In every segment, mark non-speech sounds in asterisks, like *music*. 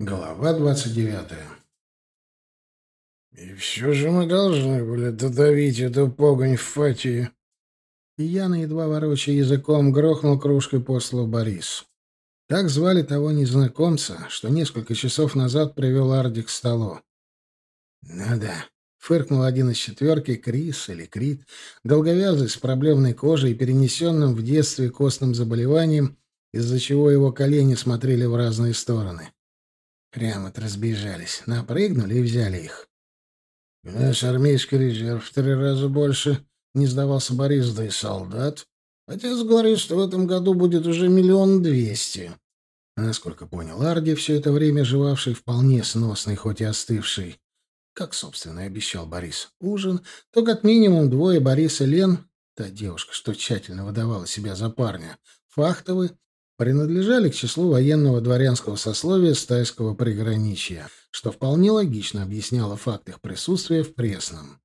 Глава двадцать девятая. «И все же мы должны были додавить эту погонь в Фатии». Яна, едва ворочая языком, грохнул кружкой по слову Борис. Так звали того незнакомца, что несколько часов назад привел Арди к столу. «Ну да», — фыркнул один из четверки, Крис или Крит, долговязый, с проблемной кожей и перенесенным в детстве костным заболеванием, из-за чего его колени смотрели в разные стороны. Прямо-то разбежались. Напрыгнули и взяли их. «Наш армейский резерв в три раза больше», — не сдавался Борис, да и солдат. Отец говорит, что в этом году будет уже миллион двести. Насколько понял Арди, все это время живавший вполне сносный, хоть и остывший, как, собственно, и обещал Борис, ужин, то как минимум двое Борис и Лен, та девушка, что тщательно выдавала себя за парня, Фахтовы, принадлежали к числу военного дворянского сословия стайского приграничья, что вполне логично объясняло факт их присутствия в Пресном.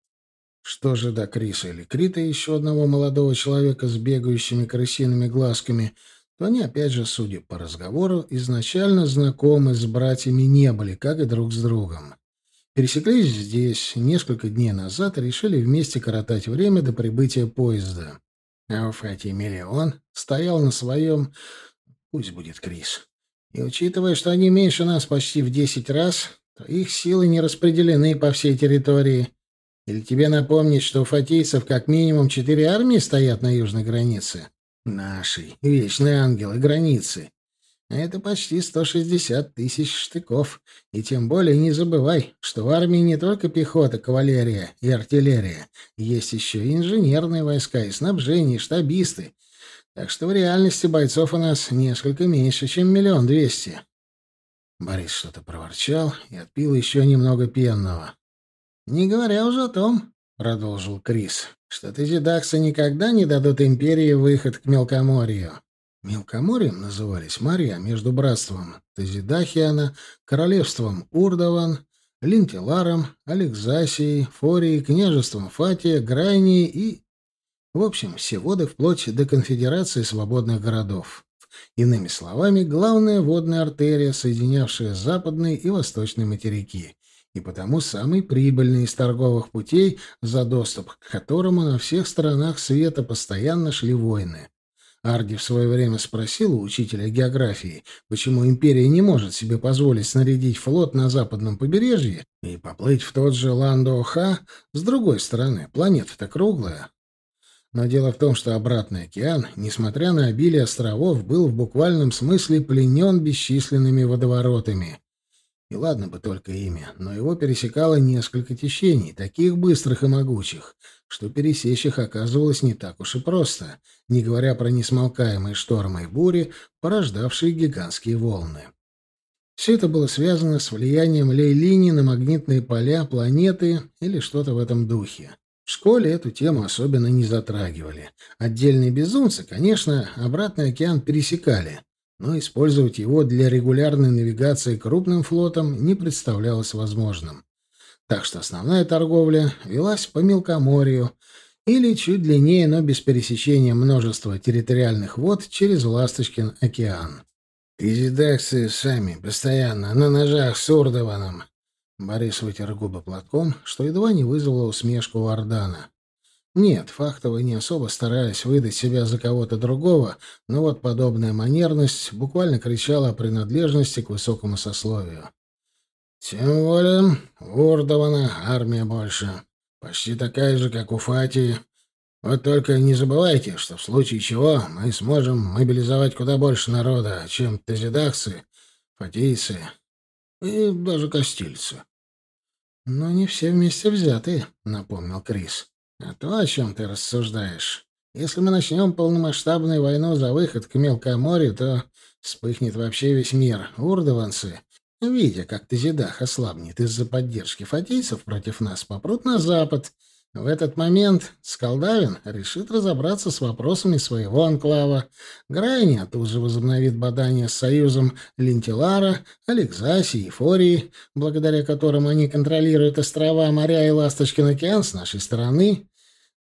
Что же до Криса или Крита, еще одного молодого человека с бегающими крысиными глазками, то они, опять же, судя по разговору, изначально знакомы с братьями не были, как и друг с другом. Пересеклись здесь несколько дней назад и решили вместе коротать время до прибытия поезда. А у Фати Миллион стоял на своем Пусть будет Крис. И учитывая, что они меньше нас почти в десять раз, то их силы не распределены по всей территории. Или тебе напомнить, что у фатийцев как минимум четыре армии стоят на южной границе? Нашей, вечные ангелы, границы. Это почти 160 тысяч штыков. И тем более не забывай, что в армии не только пехота, кавалерия и артиллерия. Есть еще и инженерные войска, и снабжение, и штабисты, так что в реальности бойцов у нас несколько меньше, чем миллион двести. Борис что-то проворчал и отпил еще немного пенного. «Не говоря уже о том», — продолжил Крис, — «что тезидаксы никогда не дадут империи выход к Мелкоморью». Мелкоморьем назывались моря между братством Тезидахиана, королевством Урдован, Линтеларом, Алексасией, Форией, княжеством Фатия, Грайнией и в общем, все воды вплоть до конфедерации свободных городов. Иными словами, главная водная артерия, соединявшая западные и восточные материки, и потому самый прибыльный из торговых путей, за доступ к которому на всех сторонах света постоянно шли войны. Арди в свое время спросил у учителя географии, почему империя не может себе позволить снарядить флот на западном побережье и поплыть в тот же Ландо-Ха с другой стороны. Планета-то круглая. Но дело в том, что обратный океан, несмотря на обилие островов, был в буквальном смысле пленен бесчисленными водоворотами. И ладно бы только имя, но его пересекало несколько течений, таких быстрых и могучих, что пересечь их оказывалось не так уж и просто, не говоря про несмолкаемые штормы и бури, порождавшие гигантские волны. Все это было связано с влиянием лей-линий на магнитные поля планеты или что-то в этом духе. В школе эту тему особенно не затрагивали. Отдельные безумцы, конечно, обратный океан пересекали, но использовать его для регулярной навигации крупным флотом не представлялось возможным. Так что основная торговля велась по мелкоморью или чуть длиннее, но без пересечения множества территориальных вод через Ласточкин океан. Изидаксы сами постоянно на ножах с Урдованом, Борис вытер губы платком, что едва не вызвало усмешку у Ордана. Нет, Фахтовы не особо старались выдать себя за кого-то другого, но вот подобная манерность буквально кричала о принадлежности к высокому сословию. Тем более у Урдована армия больше. Почти такая же, как у Фатии. Вот только не забывайте, что в случае чего мы сможем мобилизовать куда больше народа, чем тазидахцы, фатийцы и даже костильцы. «Но не все вместе взяты», — напомнил Крис. «А то, о чем ты рассуждаешь. Если мы начнем полномасштабную войну за выход к Мелкоморью, то вспыхнет вообще весь мир. Урдованцы, видя, как Тазидах ослабнет из-за поддержки фатийцев против нас, попрут на запад, в этот момент Скалдавин решит разобраться с вопросами своего анклава. Грайни тут же возобновит бадание с союзом Лентилара, Алексаси и Фории, благодаря которым они контролируют острова, моря и Ласточкин океан с нашей стороны.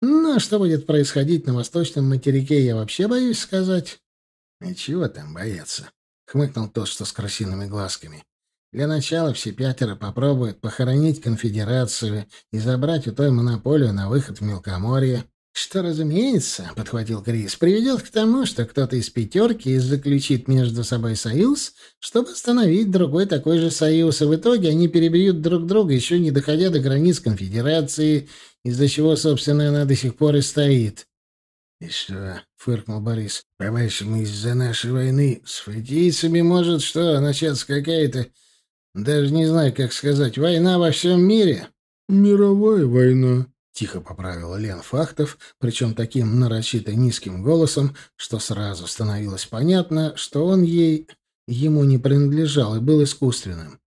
Ну, а что будет происходить на восточном материке, я вообще боюсь сказать. — И чего там бояться? — хмыкнул тот, что с красивыми глазками. — Для начала все пятеро попробуют похоронить конфедерацию и забрать у той монополию на выход в мелкоморье. Что, разумеется, — подхватил Крис, — приведет к тому, что кто-то из пятерки заключит между собой союз, чтобы остановить другой такой же союз, и в итоге они перебьют друг друга, еще не доходя до границ конфедерации, из-за чего, собственно, она до сих пор и стоит. — И что? — фыркнул Борис. — По-вашему, из-за нашей войны с фатийцами может что, начаться какая-то... Даже не знаю, как сказать, война во всем мире? — Мировая война, Тихо поправил Лен Фахтов, причем таким нарочито низким голосом, что сразу становилось понятно, что он ей ему не принадлежал и был искусственным.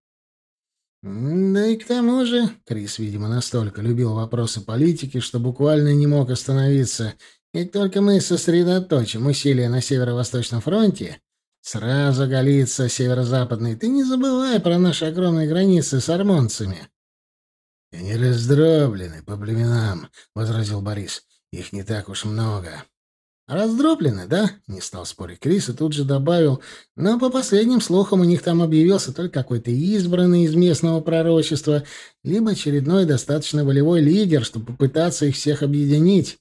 Да и к тому же, Крис, видимо, настолько любил вопросы политики, что буквально не мог остановиться. Ведь только мы сосредоточим усилия на Северо-Восточном фронте, сразу голится северо-западный. Ты не забывай про наши огромные границы с армонцами. — Они раздроблены по племенам, — возразил Борис. — Их не так уж много. — Раздроблены, да? — не стал спорить Крис и тут же добавил. — Но по последним слухам у них там объявился только какой-то избранный из местного пророчества, либо очередной достаточно волевой лидер, чтобы попытаться их всех объединить.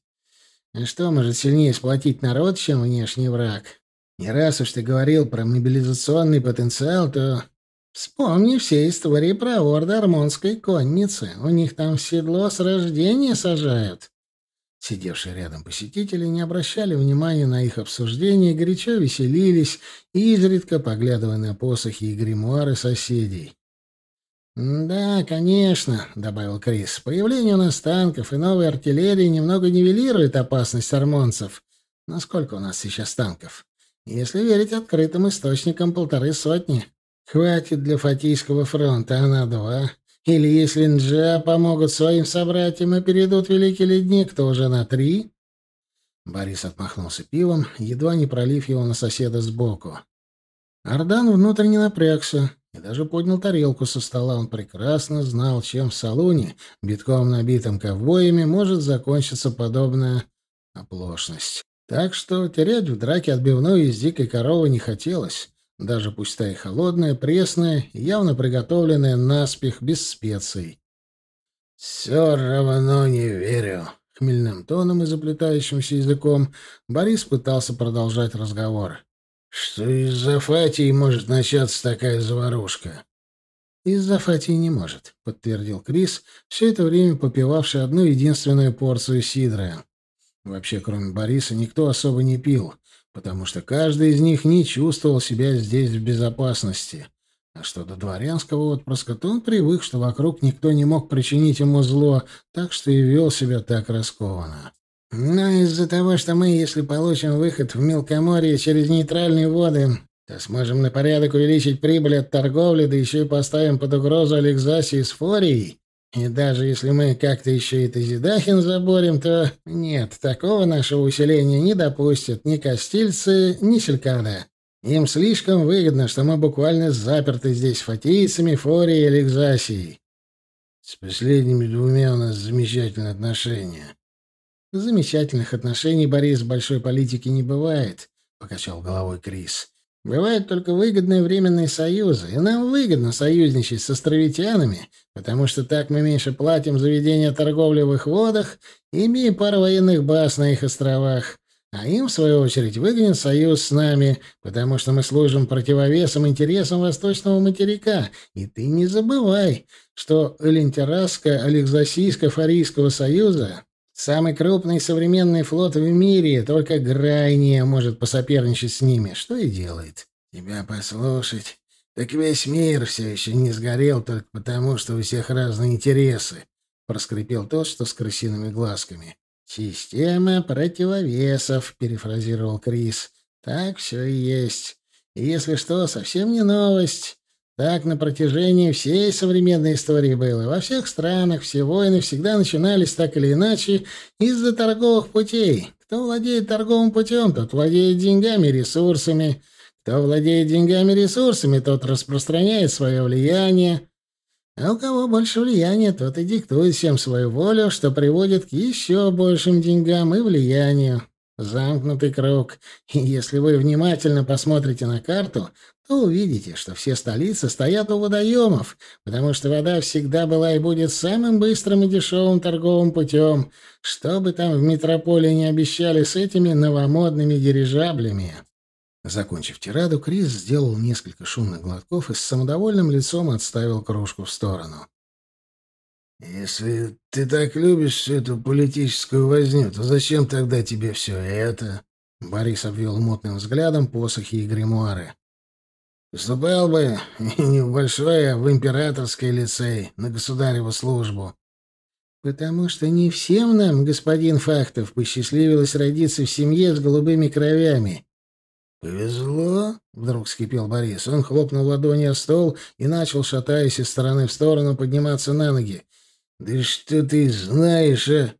А что может сильнее сплотить народ, чем внешний враг? Не раз уж ты говорил про мобилизационный потенциал, то Вспомни все истории про орды армонской конницы. У них там в седло с рождения сажают. Сидевшие рядом посетители не обращали внимания на их обсуждение, горячо веселились, изредка поглядывая на посохи и гримуары соседей. «Да, конечно», — добавил Крис, — «появление у нас танков и новой артиллерии немного нивелирует опасность армонцев. Насколько у нас сейчас танков? Если верить открытым источникам, полторы сотни». Хватит для Фатийского фронта, а на два. Или если Нджа помогут своим собратьям и перейдут Великий Ледник, то уже на три. Борис отмахнулся пивом, едва не пролив его на соседа сбоку. Ардан внутренне напрягся и даже поднял тарелку со стола. Он прекрасно знал, чем в салоне, битком набитым ковбоями, может закончиться подобная оплошность. Так что терять в драке отбивную из дикой коровы не хотелось даже пусть та и холодная, пресная, явно приготовленная наспех, без специй. «Все равно не верю», — хмельным тоном и заплетающимся языком Борис пытался продолжать разговор. «Что из-за Фатии может начаться такая заварушка?» «Из-за Фатии не может», — подтвердил Крис, все это время попивавший одну единственную порцию сидра. Вообще, кроме Бориса, никто особо не пил — потому что каждый из них не чувствовал себя здесь в безопасности. А что до дворянского отпрыска, то он привык, что вокруг никто не мог причинить ему зло, так что и вел себя так раскованно. Но из-за того, что мы, если получим выход в Мелкоморье через нейтральные воды, то сможем на порядок увеличить прибыль от торговли, да еще и поставим под угрозу Алексасии с Форией, и даже если мы как-то еще и Тазидахин заборем, то нет, такого нашего усиления не допустят ни Костильцы, ни Селькада. Им слишком выгодно, что мы буквально заперты здесь фатийцами, Форией и Алексасией. С последними двумя у нас замечательные отношения. Замечательных отношений, Борис, большой политике не бывает, — покачал головой Крис. Бывают только выгодные временные союзы, и нам выгодно союзничать с островитянами, потому что так мы меньше платим за ведение торговли в их водах и имеем пару военных баз на их островах. А им, в свою очередь, выгоден союз с нами, потому что мы служим противовесом интересам восточного материка. И ты не забывай, что Элентераско-Алексасийско-Фарийского союза Самый крупный современный флот в мире, только Грайния может посоперничать с ними, что и делает. Тебя послушать, так весь мир все еще не сгорел только потому, что у всех разные интересы, — проскрипел тот, что с крысиными глазками. «Система противовесов», — перефразировал Крис. «Так все и есть. И если что, совсем не новость. Так на протяжении всей современной истории было. Во всех странах все войны всегда начинались так или иначе из-за торговых путей. Кто владеет торговым путем, тот владеет деньгами и ресурсами. Кто владеет деньгами и ресурсами, тот распространяет свое влияние. А у кого больше влияния, тот и диктует всем свою волю, что приводит к еще большим деньгам и влиянию. Замкнутый круг. И если вы внимательно посмотрите на карту, то увидите, что все столицы стоят у водоемов, потому что вода всегда была и будет самым быстрым и дешевым торговым путем, что бы там в метрополии не обещали с этими новомодными дирижаблями. Закончив тираду, Крис сделал несколько шумных глотков и с самодовольным лицом отставил кружку в сторону. «Если ты так любишь всю эту политическую возню, то зачем тогда тебе все это?» Борис обвел мутным взглядом посохи и гримуары. «Поступал бы *laughs* не в большой, а в императорский лицей, на государеву службу». «Потому что не всем нам, господин Фактов, посчастливилось родиться в семье с голубыми кровями». «Повезло?» — вдруг вскипел Борис. Он хлопнул ладонью о стол и начал, шатаясь из стороны в сторону, подниматься на ноги. «Да что ты знаешь, а?»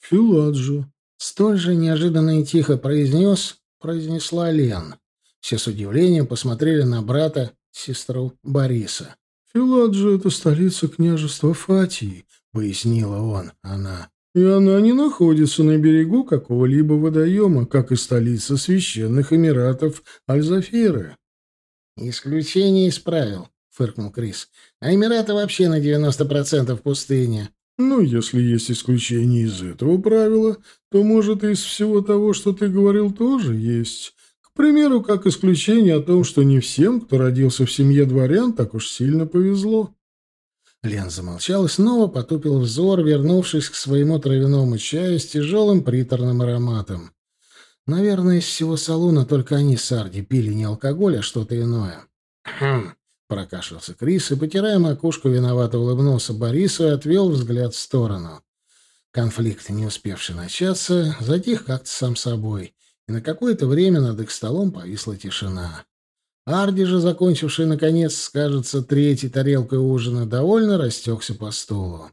«Филаджу», — столь же неожиданно и тихо произнес, произнесла Лен. Все с удивлением посмотрели на брата, сестру Бориса. «Филаджу — это столица княжества Фатии», — пояснила он, она. «И она не находится на берегу какого-либо водоема, как и столица священных эмиратов Альзафиры». «Исключение из правил», — фыркнул Крис. «А Эмираты вообще на девяносто процентов пустыня». «Ну, если есть исключение из этого правила, то, может, из всего того, что ты говорил, тоже есть. К примеру, как исключение о том, что не всем, кто родился в семье дворян, так уж сильно повезло». Лен замолчал и снова потупил взор, вернувшись к своему травяному чаю с тяжелым приторным ароматом. Наверное, из всего салона только они с Арди пили не алкоголь, а что-то иное. «Хм», Прокашлялся Крис и, потирая макушку, виновато улыбнулся Борису и отвел взгляд в сторону. Конфликт, не успевший начаться, затих как-то сам собой, и на какое-то время над их столом повисла тишина. Арди же, закончивший, наконец, скажется, третьей тарелкой ужина, довольно растекся по стулу.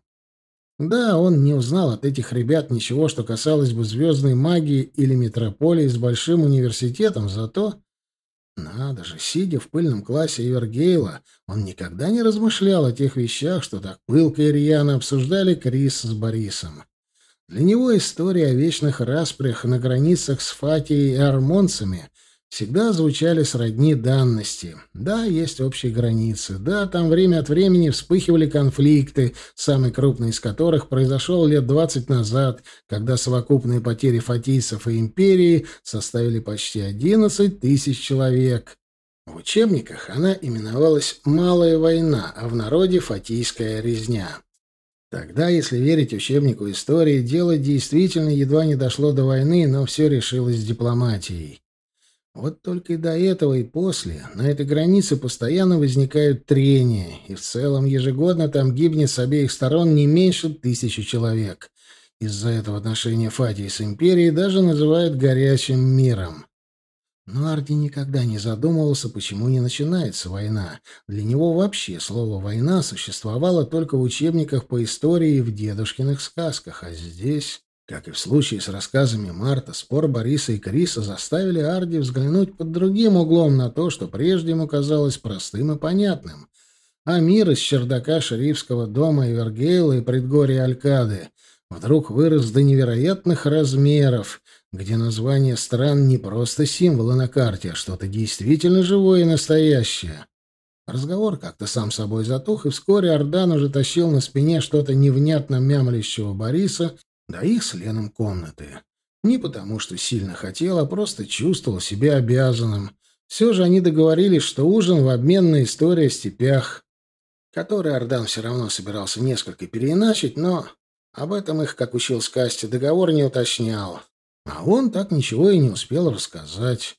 Да, он не узнал от этих ребят ничего, что касалось бы звездной магии или метрополии с большим университетом, зато надо же, сидя в пыльном классе Эвергейла, он никогда не размышлял о тех вещах, что так пылко и рьяно обсуждали Крис с Борисом. Для него история о вечных распрях на границах с Фатией и армонцами всегда звучали сродни данности. Да, есть общие границы. Да, там время от времени вспыхивали конфликты, самый крупный из которых произошел лет двадцать назад, когда совокупные потери фатийцев и империи составили почти одиннадцать тысяч человек. В учебниках она именовалась «Малая война», а в народе «Фатийская резня». Тогда, если верить учебнику истории, дело действительно едва не дошло до войны, но все решилось дипломатией. Вот только и до этого, и после на этой границе постоянно возникают трения, и в целом ежегодно там гибнет с обеих сторон не меньше тысячи человек. Из-за этого отношения Фатии с империей даже называют «горячим миром». Но Арди никогда не задумывался, почему не начинается война. Для него вообще слово «война» существовало только в учебниках по истории и в дедушкиных сказках, а здесь... Как и в случае с рассказами Марта, спор Бориса и Криса заставили Арди взглянуть под другим углом на то, что прежде ему казалось простым и понятным. А мир из чердака шерифского дома Эвергейла и предгорья Алькады вдруг вырос до невероятных размеров, где название стран не просто символы на карте, а что-то действительно живое и настоящее. Разговор как-то сам собой затух, и вскоре Ардан уже тащил на спине что-то невнятно мямлящего Бориса до их с Леном комнаты. Не потому, что сильно хотел, а просто чувствовал себя обязанным. Все же они договорились, что ужин в обмен на историю о степях, который Ардан все равно собирался несколько переиначить, но об этом их, как учил Скасти, договор не уточнял. А он так ничего и не успел рассказать.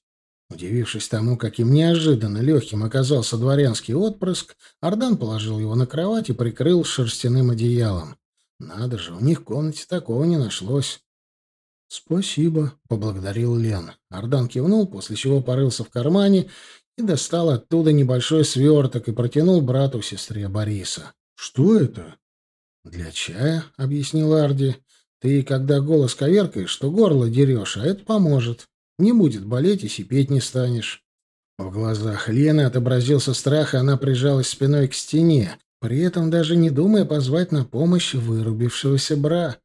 Удивившись тому, каким неожиданно легким оказался дворянский отпрыск, Ардан положил его на кровать и прикрыл шерстяным одеялом. Надо же, у них в комнате такого не нашлось. «Спасибо», — поблагодарил Лен. Ардан кивнул, после чего порылся в кармане и достал оттуда небольшой сверток и протянул брату сестре Бориса. «Что это?» «Для чая», — объяснил Арди. «Ты, когда голос коверкаешь, то горло дерешь, а это поможет. Не будет болеть и сипеть не станешь». В глазах Лены отобразился страх, и она прижалась спиной к стене, при этом даже не думая позвать на помощь вырубившегося бра.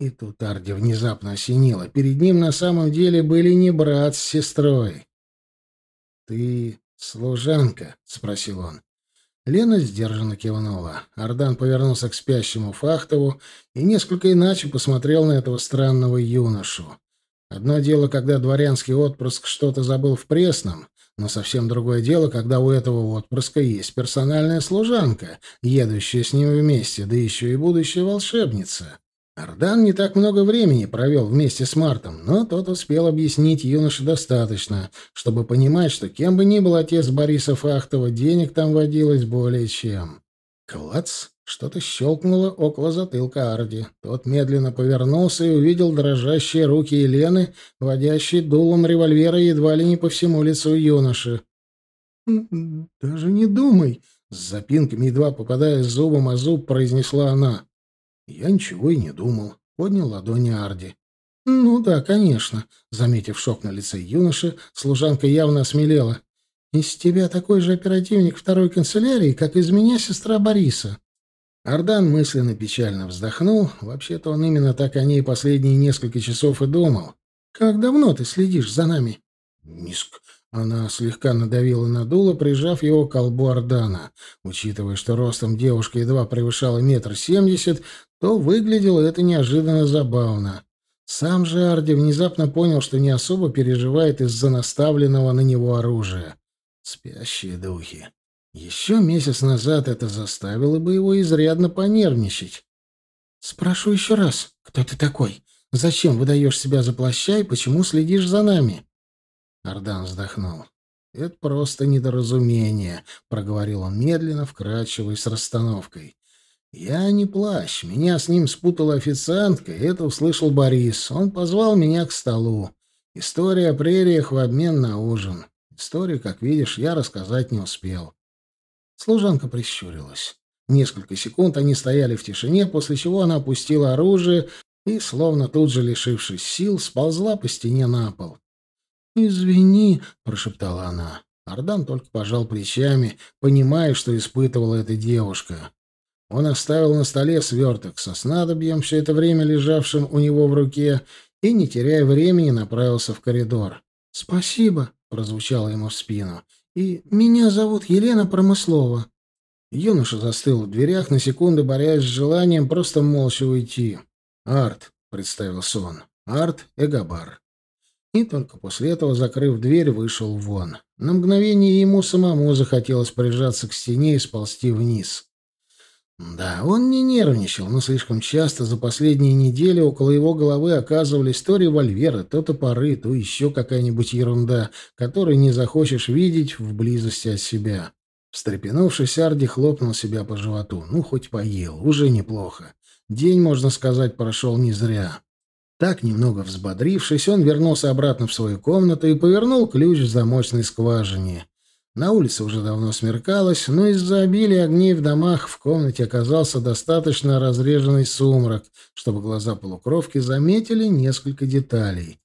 И тут Арди внезапно осенило. Перед ним на самом деле были не брат с сестрой. «Ты служанка?» — спросил он. Лена сдержанно кивнула. Ардан повернулся к спящему Фахтову и несколько иначе посмотрел на этого странного юношу. Одно дело, когда дворянский отпрыск что-то забыл в пресном, но совсем другое дело, когда у этого отпрыска есть персональная служанка, едущая с ним вместе, да еще и будущая волшебница. Ардан не так много времени провел вместе с Мартом, но тот успел объяснить юноше достаточно, чтобы понимать, что кем бы ни был отец Бориса Фахтова, денег там водилось более чем. Клац! Что-то щелкнуло около затылка Арди. Тот медленно повернулся и увидел дрожащие руки Елены, водящие дулом револьвера едва ли не по всему лицу юноши. «Даже не думай!» — с запинками, едва попадая зубом о зуб, произнесла она. Я ничего и не думал. Поднял ладони Арди. «Ну да, конечно», — заметив шок на лице юноши, служанка явно осмелела. «Из тебя такой же оперативник второй канцелярии, как из меня сестра Бориса». Ардан мысленно печально вздохнул. Вообще-то он именно так о ней последние несколько часов и думал. «Как давно ты следишь за нами?» «Ниск. Она слегка надавила на дуло, прижав его к колбу Ордана. Учитывая, что ростом девушка едва превышала метр семьдесят, то выглядело это неожиданно забавно. Сам же Арди внезапно понял, что не особо переживает из-за наставленного на него оружия. Спящие духи. Еще месяц назад это заставило бы его изрядно понервничать. «Спрошу еще раз, кто ты такой? Зачем выдаешь себя за плаща и почему следишь за нами?» Ардан вздохнул. «Это просто недоразумение», — проговорил он медленно, вкрадчиво и с расстановкой. «Я не плащ. Меня с ним спутала официантка, и это услышал Борис. Он позвал меня к столу. История о прериях в обмен на ужин. Историю, как видишь, я рассказать не успел». Служанка прищурилась. Несколько секунд они стояли в тишине, после чего она опустила оружие и, словно тут же лишившись сил, сползла по стене на пол. «Извини», — прошептала она. Ардан только пожал плечами, понимая, что испытывала эта девушка. Он оставил на столе сверток со снадобьем, все это время лежавшим у него в руке, и, не теряя времени, направился в коридор. «Спасибо», — прозвучало ему в спину. «И меня зовут Елена Промыслова». Юноша застыл в дверях, на секунду борясь с желанием просто молча уйти. «Арт», — представился он, — «Арт Эгабар». И только после этого, закрыв дверь, вышел вон. На мгновение ему самому захотелось прижаться к стене и сползти вниз. Да, он не нервничал, но слишком часто за последние недели около его головы оказывались то револьверы, то топоры, то еще какая-нибудь ерунда, которую не захочешь видеть в близости от себя. Встрепенувшись, Арди хлопнул себя по животу. Ну, хоть поел, уже неплохо. День, можно сказать, прошел не зря. Так, немного взбодрившись, он вернулся обратно в свою комнату и повернул ключ в замочной скважине. На улице уже давно смеркалось, но из-за обилия огней в домах в комнате оказался достаточно разреженный сумрак, чтобы глаза полукровки заметили несколько деталей.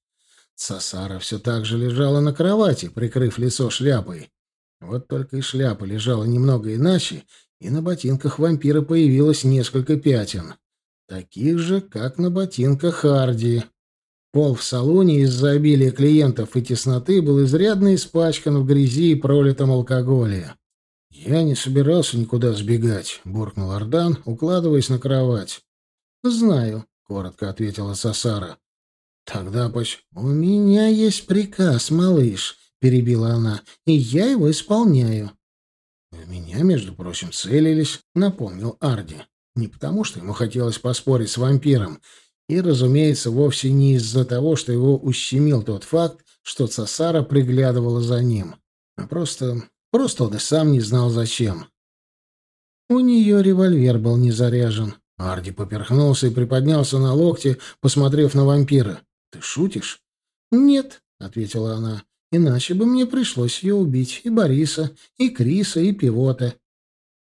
Сасара все так же лежала на кровати, прикрыв лицо шляпой. Вот только и шляпа лежала немного иначе, и на ботинках вампира появилось несколько пятен. Таких же, как на ботинках Харди. Пол в салоне из-за обилия клиентов и тесноты был изрядно испачкан в грязи и пролитом алкоголе. «Я не собирался никуда сбегать», — буркнул Ардан, укладываясь на кровать. «Знаю», — коротко ответила Сасара. «Тогда поч...» «У меня есть приказ, малыш», — перебила она, — «и я его исполняю». «В меня, между прочим, целились», — напомнил Арди. Не потому, что ему хотелось поспорить с вампиром, и, разумеется, вовсе не из-за того, что его ущемил тот факт, что Цасара приглядывала за ним, а просто... просто он и сам не знал зачем. У нее револьвер был не заряжен. Арди поперхнулся и приподнялся на локте, посмотрев на вампира. «Ты шутишь?» «Нет», — ответила она, — «иначе бы мне пришлось ее убить, и Бориса, и Криса, и Пивота».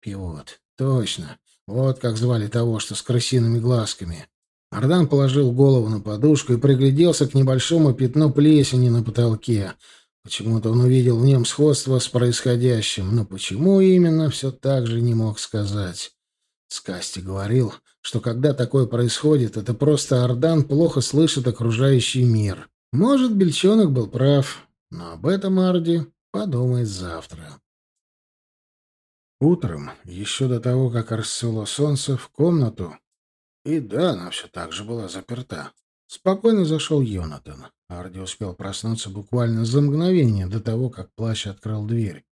«Пивот, точно. Вот как звали того, что с крысиными глазками. Ардан положил голову на подушку и пригляделся к небольшому пятну плесени на потолке. Почему-то он увидел в нем сходство с происходящим, но почему именно, все так же не мог сказать. Скасти говорил, что когда такое происходит, это просто Ардан плохо слышит окружающий мир. Может, Бельчонок был прав, но об этом Арди подумает завтра. Утром, еще до того, как расцвело солнце, в комнату, и да, она все так же была заперта, спокойно зашел Йонатан. Арди успел проснуться буквально за мгновение до того, как плащ открыл дверь.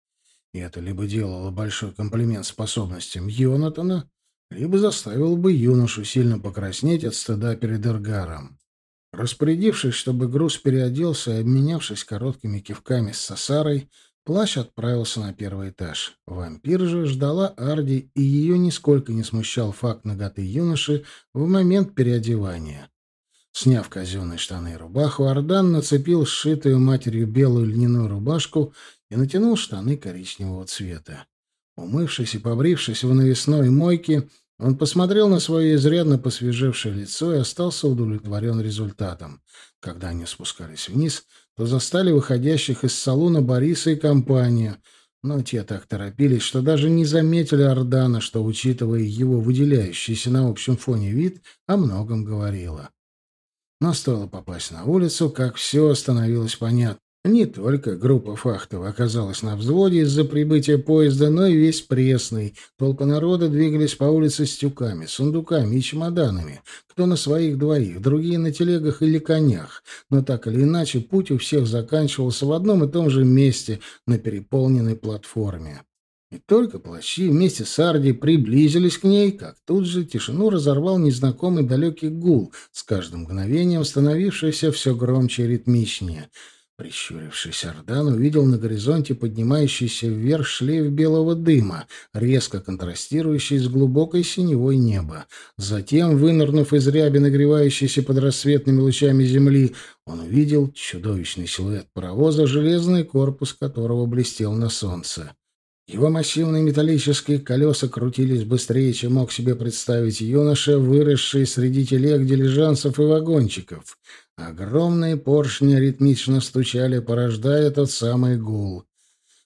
И это либо делало большой комплимент способностям Йонатана, либо заставило бы юношу сильно покраснеть от стыда перед Эргаром. Распорядившись, чтобы груз переоделся и обменявшись короткими кивками с Сосарой, плащ отправился на первый этаж. Вампир же ждала Арди, и ее нисколько не смущал факт наготы юноши в момент переодевания. Сняв казенные штаны и рубаху, Ардан нацепил сшитую матерью белую льняную рубашку и натянул штаны коричневого цвета. Умывшись и побрившись в навесной мойке, он посмотрел на свое изрядно посвежевшее лицо и остался удовлетворен результатом. Когда они спускались вниз, то застали выходящих из салона Бориса и компанию, но те так торопились, что даже не заметили Ордана, что, учитывая его выделяющийся на общем фоне вид, о многом говорило. Но стоило попасть на улицу, как все становилось понятно. Не только группа Фахтов оказалась на взводе из-за прибытия поезда, но и весь Пресный. Толпа народа двигались по улице с тюками, сундуками и чемоданами. Кто на своих двоих, другие на телегах или конях. Но так или иначе, путь у всех заканчивался в одном и том же месте на переполненной платформе. И только плащи вместе с Арди приблизились к ней, как тут же тишину разорвал незнакомый далекий гул, с каждым мгновением становившийся все громче и ритмичнее. Прищурившись, Ардан увидел на горизонте поднимающийся вверх шлейф белого дыма, резко контрастирующий с глубокой синевой неба. Затем, вынырнув из ряби, нагревающейся под рассветными лучами земли, он увидел чудовищный силуэт паровоза, железный корпус которого блестел на солнце. Его массивные металлические колеса крутились быстрее, чем мог себе представить юноша, выросший среди телег, дилижансов и вагончиков. Огромные поршни ритмично стучали, порождая тот самый гул.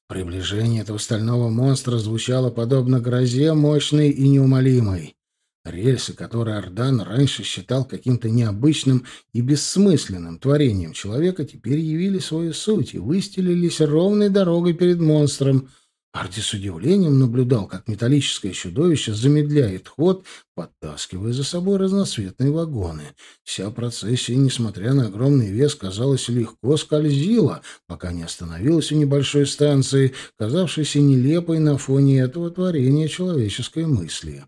Приближение этого стального монстра звучало подобно грозе, мощной и неумолимой. Рельсы, которые Ордан раньше считал каким-то необычным и бессмысленным творением человека, теперь явили свою суть и выстелились ровной дорогой перед монстром — Арди с удивлением наблюдал, как металлическое чудовище замедляет ход, подтаскивая за собой разноцветные вагоны. Вся процессия, несмотря на огромный вес, казалось, легко скользила, пока не остановилась у небольшой станции, казавшейся нелепой на фоне этого творения человеческой мысли.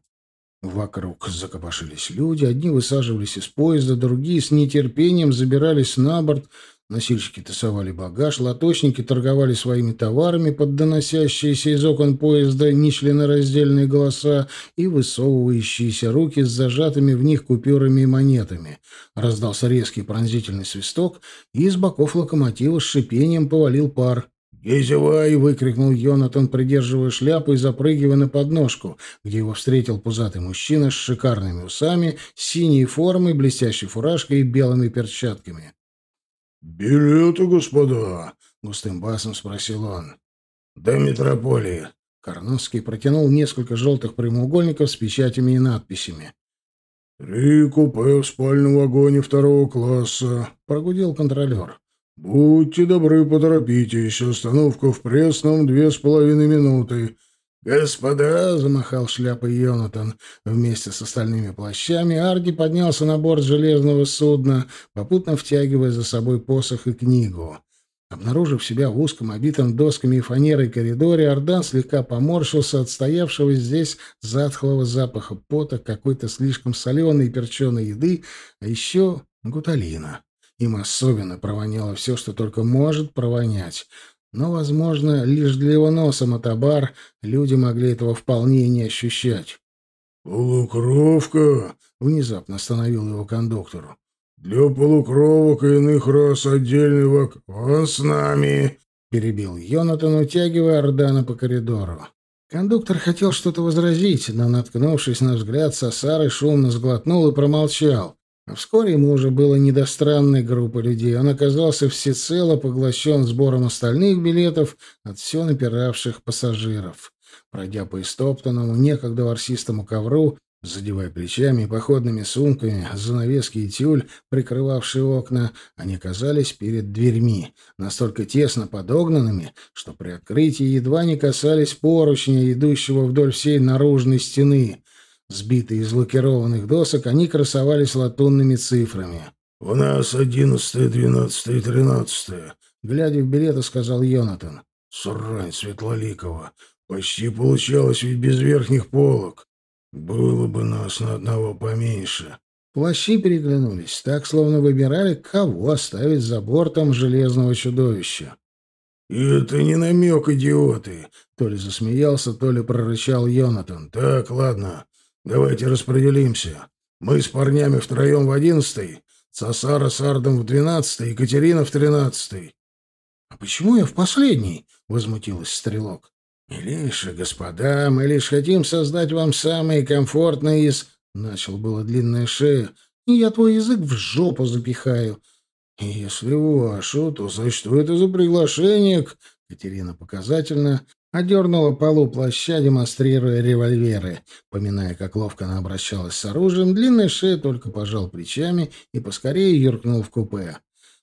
Вокруг закопошились люди, одни высаживались из поезда, другие с нетерпением забирались на борт — Носильщики тасовали багаж, лоточники торговали своими товарами под доносящиеся из окон поезда нечленораздельные голоса и высовывающиеся руки с зажатыми в них купюрами и монетами. Раздался резкий пронзительный свисток, и из боков локомотива с шипением повалил пар. «Гезевай!» — выкрикнул Йонатан, придерживая шляпу и запрыгивая на подножку, где его встретил пузатый мужчина с шикарными усами, синей формой, блестящей фуражкой и белыми перчатками. «Билеты, господа?» — густым басом спросил он. «До метрополии». Карновский протянул несколько желтых прямоугольников с печатями и надписями. «Три купе в спальном вагоне второго класса», — прогудел контролер. «Будьте добры, поторопитесь. Остановка в Пресном две с половиной минуты. «Господа!» — замахал шляпой Йонатан. Вместе с остальными плащами Арди поднялся на борт железного судна, попутно втягивая за собой посох и книгу. Обнаружив себя в узком, обитом досками и фанерой коридоре, Ардан слегка поморщился от стоявшего здесь затхлого запаха пота, какой-то слишком соленой и перченой еды, а еще гуталина. Им особенно провоняло все, что только может провонять — но, возможно, лишь для его носа мотобар люди могли этого вполне не ощущать. «Полукровка!» — внезапно остановил его кондуктор. «Для полукровок и иных рас отдельный вак... Он с нами!» — перебил Йонатан, утягивая Ордана по коридору. Кондуктор хотел что-то возразить, но, наткнувшись на взгляд Сосары, шумно сглотнул и промолчал. Вскоре ему уже было не до странной группы людей. Он оказался всецело поглощен сбором остальных билетов от все напиравших пассажиров. Пройдя по истоптанному, некогда ворсистому ковру, Задевая плечами и походными сумками, занавески и тюль, прикрывавшие окна, они казались перед дверьми, настолько тесно подогнанными, что при открытии едва не касались поручня, идущего вдоль всей наружной стены. Сбитые из лакированных досок, они красовались латунными цифрами. «У нас одиннадцатое, двенадцатое и тринадцатое», — глядя в билеты, сказал Йонатан. «Срань Светлоликова! Почти получалось ведь без верхних полок. Было бы нас на одного поменьше. Плащи переглянулись, так словно выбирали, кого оставить за бортом железного чудовища. «И это не намек, идиоты!» То ли засмеялся, то ли прорычал Йонатан. «Так, ладно, давайте распределимся. Мы с парнями втроем в одиннадцатый, Цасара с Ардом в двенадцатый, Екатерина в тринадцатый». «А почему я в последний?» — возмутилась Стрелок. «Милейшие господа, мы лишь хотим создать вам самые комфортные из...» Начал было длинная шея. «И я твой язык в жопу запихаю». «Если вашу, то за что это за приглашение к...» Катерина показательно одернула полу плаща, демонстрируя револьверы. Поминая, как ловко она обращалась с оружием, длинная шея только пожал плечами и поскорее юркнул в купе.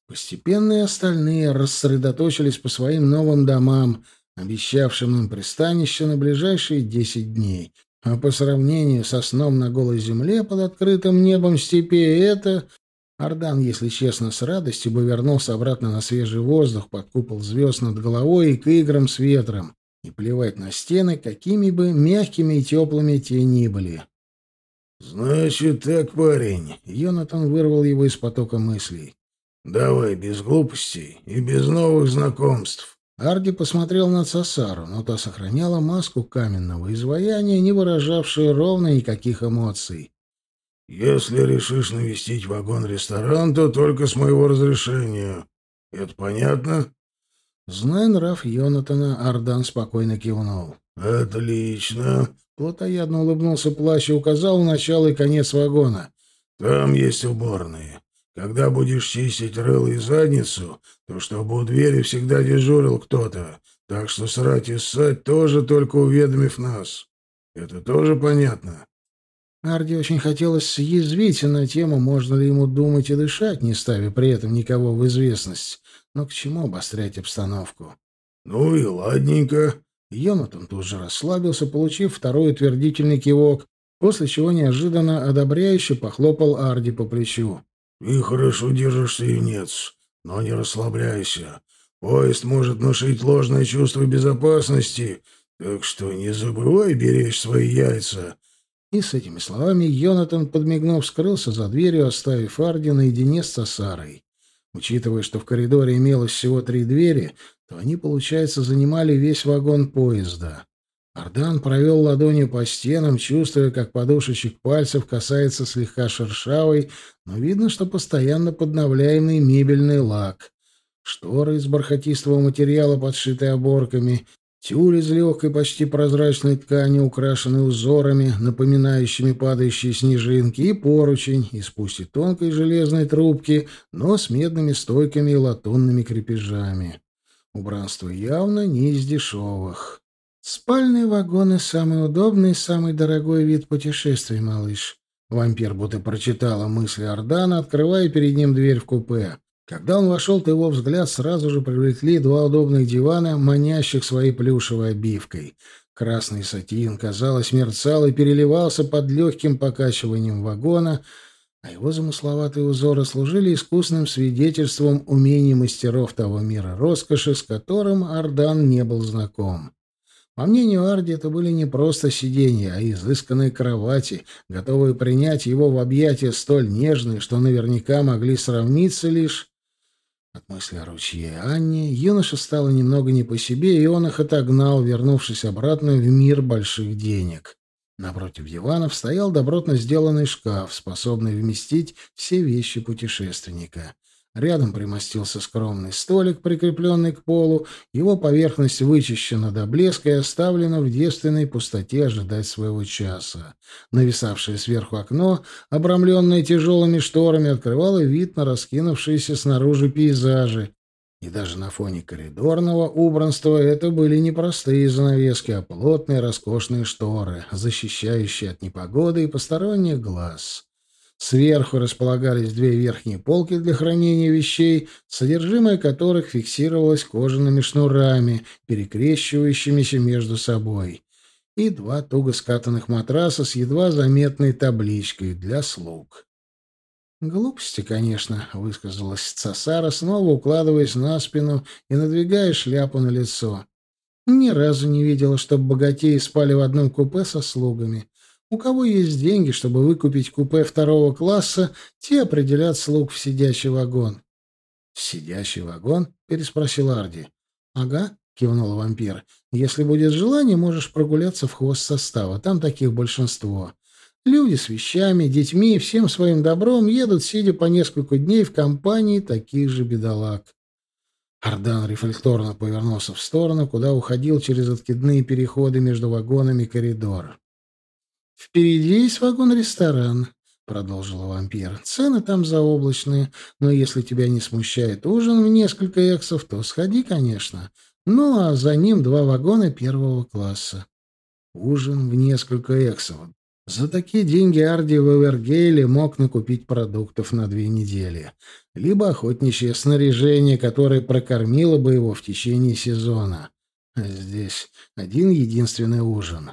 Постепенно и остальные рассредоточились по своим новым домам — обещавшим им пристанище на ближайшие десять дней. А по сравнению со сном на голой земле под открытым небом степи это... Ардан, если честно, с радостью бы вернулся обратно на свежий воздух под купол звезд над головой и к играм с ветром, и плевать на стены, какими бы мягкими и теплыми те ни были. «Значит так, парень», — Йонатан вырвал его из потока мыслей. «Давай без глупостей и без новых знакомств. Арди посмотрел на Цасару, но та сохраняла маску каменного изваяния, не выражавшую ровно никаких эмоций. «Если решишь навестить вагон-ресторан, то только с моего разрешения. Это понятно?» Зная нрав Йонатана, Ардан спокойно кивнул. «Отлично!» Плотоядно улыбнулся плащ и указал начало и конец вагона. «Там есть уборные. Когда будешь чистить рыло и задницу, то чтобы у двери всегда дежурил кто-то, так что срать и ссать тоже только уведомив нас. Это тоже понятно?» Арди очень хотелось съязвить на тему, можно ли ему думать и дышать, не ставя при этом никого в известность. Но к чему обострять обстановку? «Ну и ладненько». Йонатан тут же расслабился, получив второй утвердительный кивок, после чего неожиданно одобряюще похлопал Арди по плечу. «Ты хорошо держишься, юнец, но не расслабляйся. Поезд может внушить ложное чувство безопасности, так что не забывай беречь свои яйца». И с этими словами Йонатан, подмигнув, скрылся за дверью, оставив Арди наедине с Сосарой. Учитывая, что в коридоре имелось всего три двери, то они, получается, занимали весь вагон поезда. Ардан провел ладонью по стенам, чувствуя, как подушечек пальцев касается слегка шершавый, но видно, что постоянно подновляемый мебельный лак. Шторы из бархатистого материала, подшитые оборками, тюль из легкой, почти прозрачной ткани, украшенной узорами, напоминающими падающие снежинки, и поручень из пусть и тонкой железной трубки, но с медными стойками и латунными крепежами. Убранство явно не из дешевых. Спальные вагоны — самый удобный, самый дорогой вид путешествий, малыш. Вампир будто прочитала мысли Ордана, открывая перед ним дверь в купе. Когда он вошел, то его взгляд сразу же привлекли два удобных дивана, манящих своей плюшевой обивкой. Красный сатин, казалось, мерцал и переливался под легким покачиванием вагона, а его замысловатые узоры служили искусным свидетельством умений мастеров того мира роскоши, с которым Ардан не был знаком. По мнению Арди, это были не просто сиденья, а изысканные кровати, готовые принять его в объятия столь нежные, что наверняка могли сравниться лишь... От мысли о ручье Анне юноша стало немного не по себе, и он их отогнал, вернувшись обратно в мир больших денег. Напротив диванов стоял добротно сделанный шкаф, способный вместить все вещи путешественника. Рядом примостился скромный столик, прикрепленный к полу. Его поверхность вычищена до блеска и оставлена в девственной пустоте ожидать своего часа. Нависавшее сверху окно, обрамленное тяжелыми шторами, открывало вид на раскинувшиеся снаружи пейзажи. И даже на фоне коридорного убранства это были не простые занавески, а плотные роскошные шторы, защищающие от непогоды и посторонних глаз. Сверху располагались две верхние полки для хранения вещей, содержимое которых фиксировалось кожаными шнурами, перекрещивающимися между собой, и два туго скатанных матраса с едва заметной табличкой для слуг. «Глупости, конечно», — высказалась Цасара, снова укладываясь на спину и надвигая шляпу на лицо. «Ни разу не видела, чтобы богатеи спали в одном купе со слугами. У кого есть деньги, чтобы выкупить купе второго класса, те определят слуг в сидящий вагон». «Сидящий вагон?» — переспросил Арди. «Ага», — кивнул вампир. «Если будет желание, можешь прогуляться в хвост состава. Там таких большинство. Люди с вещами, детьми и всем своим добром едут, сидя по несколько дней в компании таких же бедолаг. Ардан рефлекторно повернулся в сторону, куда уходил через откидные переходы между вагонами коридор. «Впереди есть вагон-ресторан», — продолжил вампир. «Цены там заоблачные, но если тебя не смущает ужин в несколько эксов, то сходи, конечно. Ну, а за ним два вагона первого класса». Ужин в несколько эксов. За такие деньги Арди в Эвергейле мог накупить продуктов на две недели, либо охотничье снаряжение, которое прокормило бы его в течение сезона. А здесь один единственный ужин.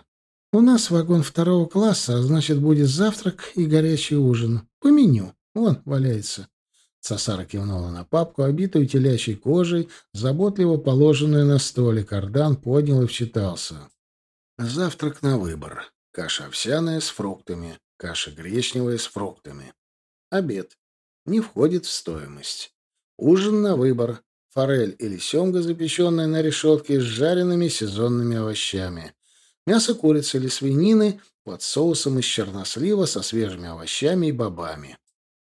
У нас вагон второго класса, а значит, будет завтрак и горячий ужин. По меню. Вон, валяется. Сосара кивнула на папку, обитую телячьей кожей, заботливо положенную на столик. Ардан поднял и вчитался. Завтрак на выбор. Каша овсяная с фруктами, каша гречневая с фруктами. Обед. Не входит в стоимость. Ужин на выбор. Форель или семга, запеченная на решетке с жареными сезонными овощами. Мясо курицы или свинины под соусом из чернослива со свежими овощами и бобами.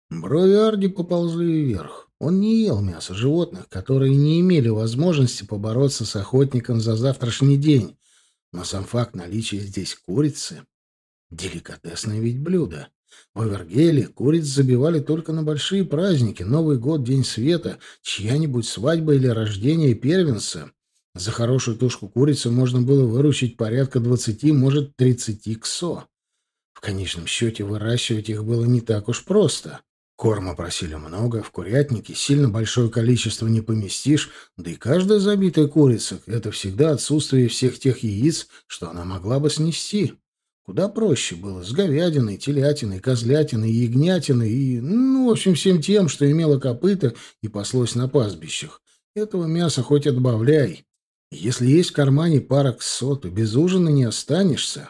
Брови Арди поползли вверх. Он не ел мясо животных, которые не имели возможности побороться с охотником за завтрашний день, но сам факт наличия здесь курицы — деликатесное ведь блюдо. В Эвергеле куриц забивали только на большие праздники, Новый год, День света, чья-нибудь свадьба или рождение первенца. За хорошую тушку курицы можно было выручить порядка двадцати, может, тридцати ксо. В конечном счете выращивать их было не так уж просто. Корма просили много, в курятнике сильно большое количество не поместишь, да и каждая забитая курица — это всегда отсутствие всех тех яиц, что она могла бы снести. Куда проще было с говядиной, телятиной, козлятиной, ягнятиной и, ну, в общем, всем тем, что имело копыта и паслось на пастбищах. Этого мяса хоть отбавляй. Если есть в кармане пара ксоту, без ужина не останешься.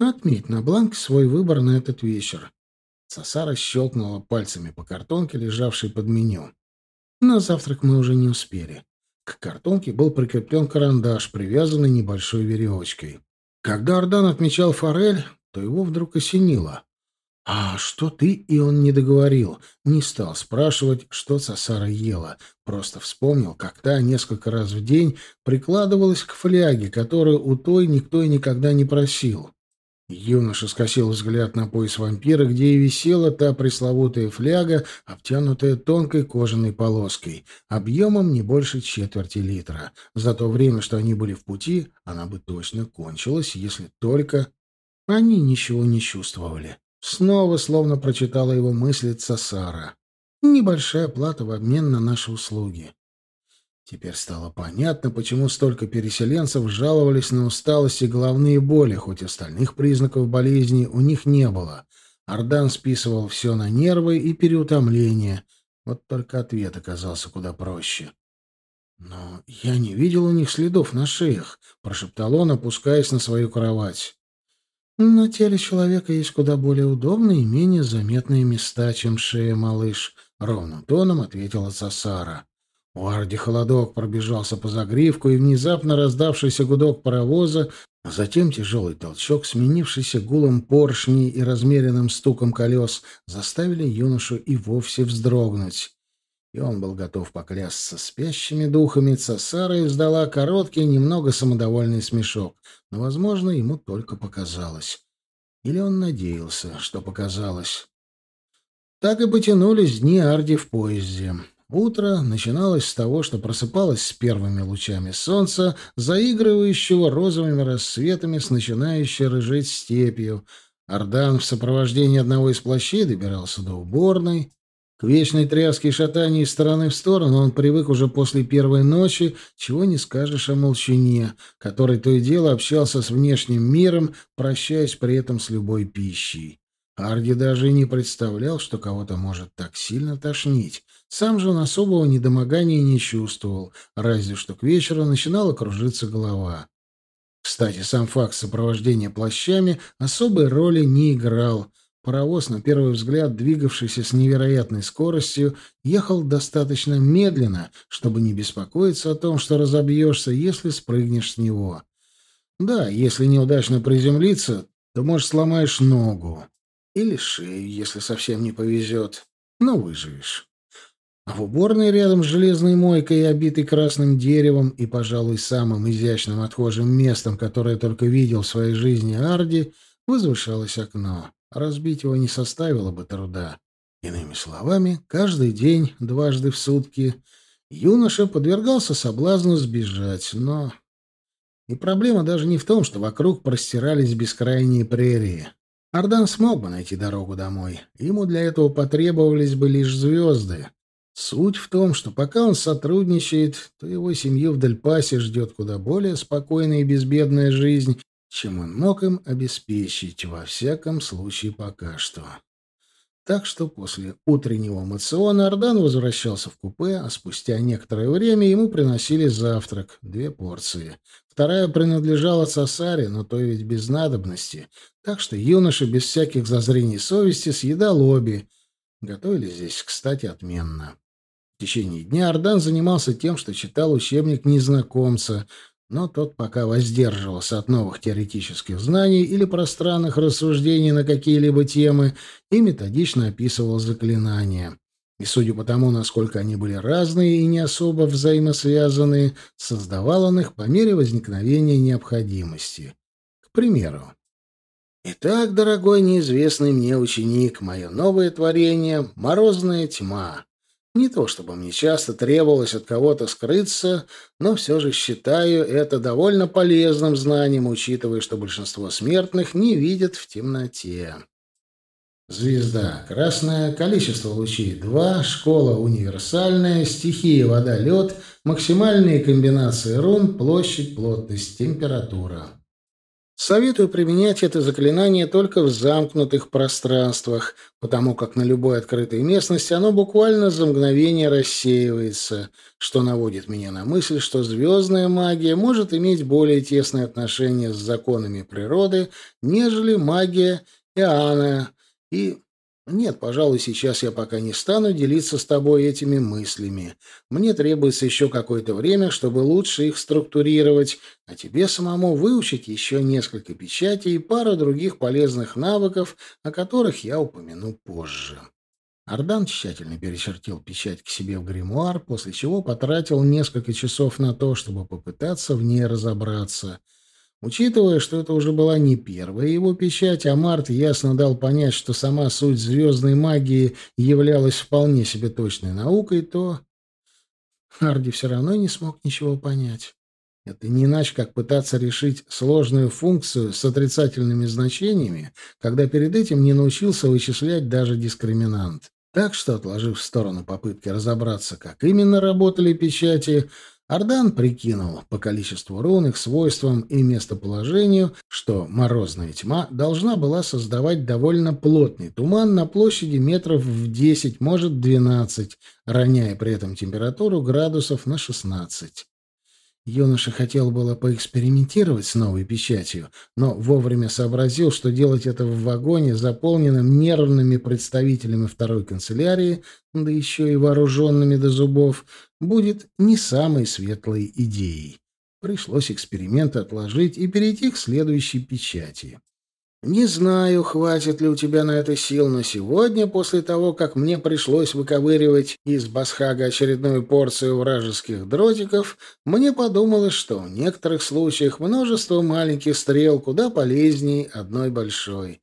Отметь на бланк свой выбор на этот вечер. Сосара щелкнула пальцами по картонке, лежавшей под меню. На завтрак мы уже не успели. К картонке был прикреплен карандаш, привязанный небольшой веревочкой. Когда Ардан отмечал форель, то его вдруг осенило. «А что ты?» И он не договорил. Не стал спрашивать, что Сосара ела. Просто вспомнил, как та несколько раз в день прикладывалась к фляге, которую у той никто и никогда не просил. Юноша скосил взгляд на пояс вампира, где и висела та пресловутая фляга, обтянутая тонкой кожаной полоской, объемом не больше четверти литра. За то время, что они были в пути, она бы точно кончилась, если только... Они ничего не чувствовали. Снова словно прочитала его мысли Цасара. Небольшая плата в обмен на наши услуги. Теперь стало понятно, почему столько переселенцев жаловались на усталость и головные боли, хоть остальных признаков болезни у них не было. Ардан списывал все на нервы и переутомление. Вот только ответ оказался куда проще. «Но я не видел у них следов на шеях», — прошептал он, опускаясь на свою кровать. «На теле человека есть куда более удобные и менее заметные места, чем шея, малыш», — ровным тоном ответила Цасара. У Арди холодок пробежался по загривку, и внезапно раздавшийся гудок паровоза, а затем тяжелый толчок, сменившийся гулом поршней и размеренным стуком колес, заставили юношу и вовсе вздрогнуть. И он был готов поклясться спящими духами. Цесара издала короткий, немного самодовольный смешок, но, возможно, ему только показалось. Или он надеялся, что показалось. Так и потянулись дни Арди в поезде. Утро начиналось с того, что просыпалось с первыми лучами солнца, заигрывающего розовыми рассветами с начинающей рыжить степью. Ардан в сопровождении одного из плащей добирался до уборной. К вечной тряске и шатанию из стороны в сторону он привык уже после первой ночи, чего не скажешь о молчуне, который то и дело общался с внешним миром, прощаясь при этом с любой пищей. Арди даже и не представлял, что кого-то может так сильно тошнить. Сам же он особого недомогания не чувствовал, разве что к вечеру начинала кружиться голова. Кстати, сам факт сопровождения плащами особой роли не играл. Паровоз, на первый взгляд двигавшийся с невероятной скоростью, ехал достаточно медленно, чтобы не беспокоиться о том, что разобьешься, если спрыгнешь с него. Да, если неудачно приземлиться, то, может, сломаешь ногу. Или шею, если совсем не повезет. Но выживешь. А в уборной рядом с железной мойкой, обитой красным деревом и, пожалуй, самым изящным отхожим местом, которое только видел в своей жизни Арди, возвышалось окно. Разбить его не составило бы труда. Иными словами, каждый день, дважды в сутки, юноша подвергался соблазну сбежать, но... И проблема даже не в том, что вокруг простирались бескрайние прерии. Ардан смог бы найти дорогу домой. Ему для этого потребовались бы лишь звезды. Суть в том, что пока он сотрудничает, то его семью в Дельпасе ждет куда более спокойная и безбедная жизнь, чем он мог им обеспечить, во всяком случае пока что. Так что после утреннего мациона Ардан возвращался в купе, а спустя некоторое время ему приносили завтрак, две порции. Вторая принадлежала Сосаре, но то ведь без надобности, так что юноша без всяких зазрений совести съедал обе. Готовили здесь, кстати, отменно. В течение дня Ардан занимался тем, что читал учебник незнакомца, но тот пока воздерживался от новых теоретических знаний или пространных рассуждений на какие-либо темы и методично описывал заклинания. И судя по тому, насколько они были разные и не особо взаимосвязанные, создавал он их по мере возникновения необходимости. К примеру, «Итак, дорогой неизвестный мне ученик, мое новое творение — морозная тьма». Не то чтобы мне часто требовалось от кого-то скрыться, но все же считаю это довольно полезным знанием, учитывая, что большинство смертных не видят в темноте. Звезда красная, количество лучей 2, школа универсальная, стихия вода-лед, максимальные комбинации рун, площадь, плотность, температура. Советую применять это заклинание только в замкнутых пространствах, потому как на любой открытой местности оно буквально за мгновение рассеивается, что наводит меня на мысль, что звездная магия может иметь более тесное отношение с законами природы, нежели магия Иоанна, и нет, пожалуй, сейчас я пока не стану делиться с тобой этими мыслями. Мне требуется еще какое-то время, чтобы лучше их структурировать, а тебе самому выучить еще несколько печатей и пару других полезных навыков, о которых я упомяну позже. Ардан тщательно перечертил печать к себе в гримуар, после чего потратил несколько часов на то, чтобы попытаться в ней разобраться — Учитывая, что это уже была не первая его печать, а Март ясно дал понять, что сама суть звездной магии являлась вполне себе точной наукой, то Харди все равно не смог ничего понять. Это не иначе, как пытаться решить сложную функцию с отрицательными значениями, когда перед этим не научился вычислять даже дискриминант. Так что, отложив в сторону попытки разобраться, как именно работали печати, Ардан прикинул по количеству рун, их свойствам и местоположению, что морозная тьма должна была создавать довольно плотный туман на площади метров в 10, может 12, роняя при этом температуру градусов на 16. Юноша хотел было поэкспериментировать с новой печатью, но вовремя сообразил, что делать это в вагоне, заполненном нервными представителями второй канцелярии, да еще и вооруженными до зубов, будет не самой светлой идеей. Пришлось эксперимент отложить и перейти к следующей печати. Не знаю, хватит ли у тебя на это сил, но сегодня, после того, как мне пришлось выковыривать из Басхага очередную порцию вражеских дротиков, мне подумалось, что в некоторых случаях множество маленьких стрел куда полезнее одной большой.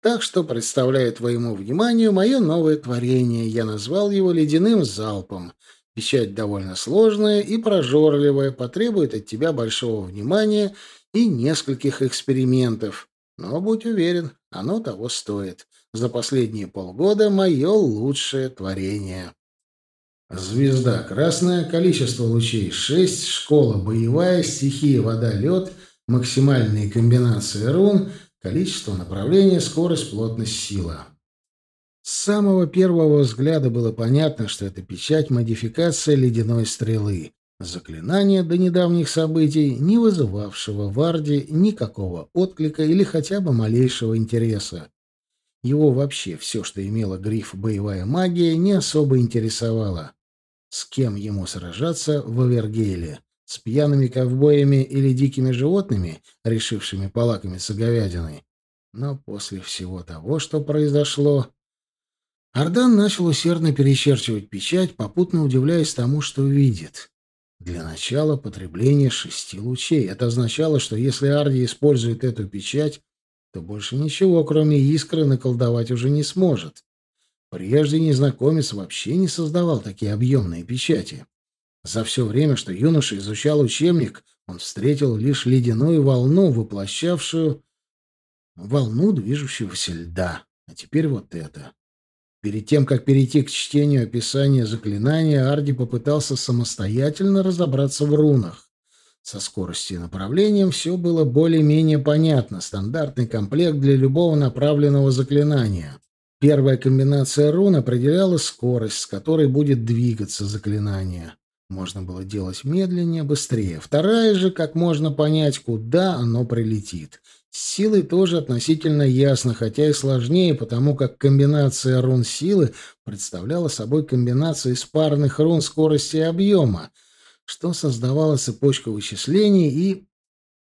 Так что представляю твоему вниманию мое новое творение. Я назвал его «Ледяным залпом». Печать довольно сложная и прожорливая, потребует от тебя большого внимания и нескольких экспериментов. Но будь уверен, оно того стоит. За последние полгода мое лучшее творение. Звезда красная, количество лучей 6, школа боевая, стихия вода, лед, максимальные комбинации рун, количество направления, скорость, плотность, сила. С самого первого взгляда было понятно, что это печать модификация ледяной стрелы. Заклинание до недавних событий, не вызывавшего в Арде никакого отклика или хотя бы малейшего интереса. Его вообще все, что имело гриф «боевая магия», не особо интересовало. С кем ему сражаться в Авергейле? С пьяными ковбоями или дикими животными, решившими полакомиться говядиной? Но после всего того, что произошло, Ардан начал усердно перечерчивать печать, попутно удивляясь тому, что видит. Для начала потребление шести лучей. Это означало, что если Арди использует эту печать, то больше ничего, кроме искры, наколдовать уже не сможет. Прежде незнакомец вообще не создавал такие объемные печати. За все время, что юноша изучал учебник, он встретил лишь ледяную волну, воплощавшую волну движущегося льда. А теперь вот это. Перед тем, как перейти к чтению описания заклинания, Арди попытался самостоятельно разобраться в рунах. Со скоростью и направлением все было более-менее понятно. Стандартный комплект для любого направленного заклинания. Первая комбинация рун определяла скорость, с которой будет двигаться заклинание. Можно было делать медленнее, быстрее. Вторая же, как можно понять, куда оно прилетит. С силой тоже относительно ясно, хотя и сложнее, потому как комбинация рун силы представляла собой комбинацию из парных рун скорости и объема, что создавало цепочку вычислений и...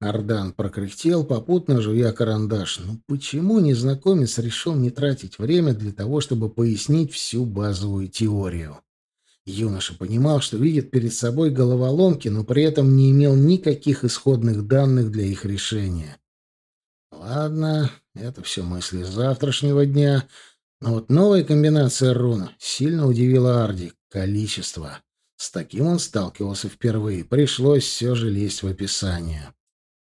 Ардан прокряхтел, попутно жуя карандаш. Ну почему незнакомец решил не тратить время для того, чтобы пояснить всю базовую теорию? Юноша понимал, что видит перед собой головоломки, но при этом не имел никаких исходных данных для их решения. Ладно, это все мысли завтрашнего дня. Но вот новая комбинация рун сильно удивила Арди. Количество. С таким он сталкивался впервые. Пришлось все же лезть в описание.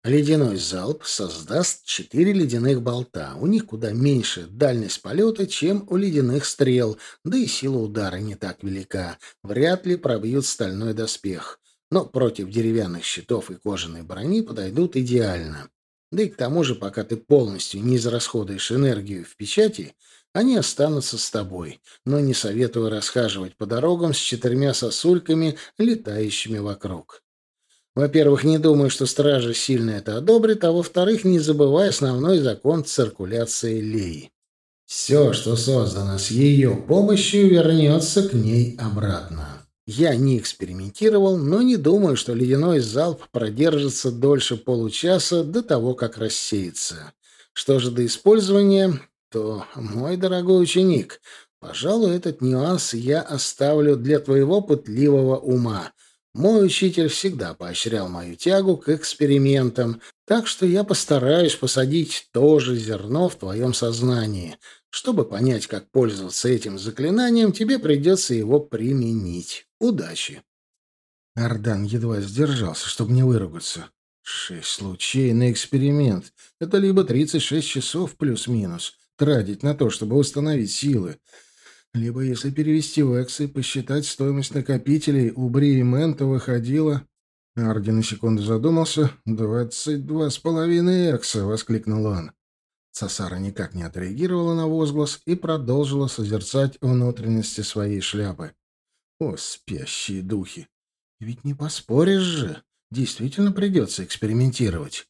Ледяной залп создаст четыре ледяных болта. У них куда меньше дальность полета, чем у ледяных стрел, да и сила удара не так велика. Вряд ли пробьют стальной доспех. Но против деревянных щитов и кожаной брони подойдут идеально. Да и к тому же, пока ты полностью не израсходуешь энергию в печати, они останутся с тобой, но не советую расхаживать по дорогам с четырьмя сосульками, летающими вокруг. Во-первых, не думаю, что стража сильно это одобрит, а во-вторых, не забывай основной закон циркуляции Леи. Все, что создано с ее помощью, вернется к ней обратно. Я не экспериментировал, но не думаю, что ледяной залп продержится дольше получаса до того, как рассеется. Что же до использования, то, мой дорогой ученик, пожалуй, этот нюанс я оставлю для твоего пытливого ума. Мой учитель всегда поощрял мою тягу к экспериментам, так что я постараюсь посадить то же зерно в твоем сознании. Чтобы понять, как пользоваться этим заклинанием, тебе придется его применить. Удачи. Ардан едва сдержался, чтобы не выругаться. Шесть лучей на эксперимент. Это либо 36 часов плюс-минус тратить на то, чтобы установить силы, либо, если перевести в эксы, посчитать стоимость накопителей, у Бри и Мента выходило... Арди на секунду задумался. «Двадцать два с половиной экса!» — воскликнул он. Сосара никак не отреагировала на возглас и продолжила созерцать внутренности своей шляпы. О, спящие духи! Ведь не поспоришь же. Действительно придется экспериментировать.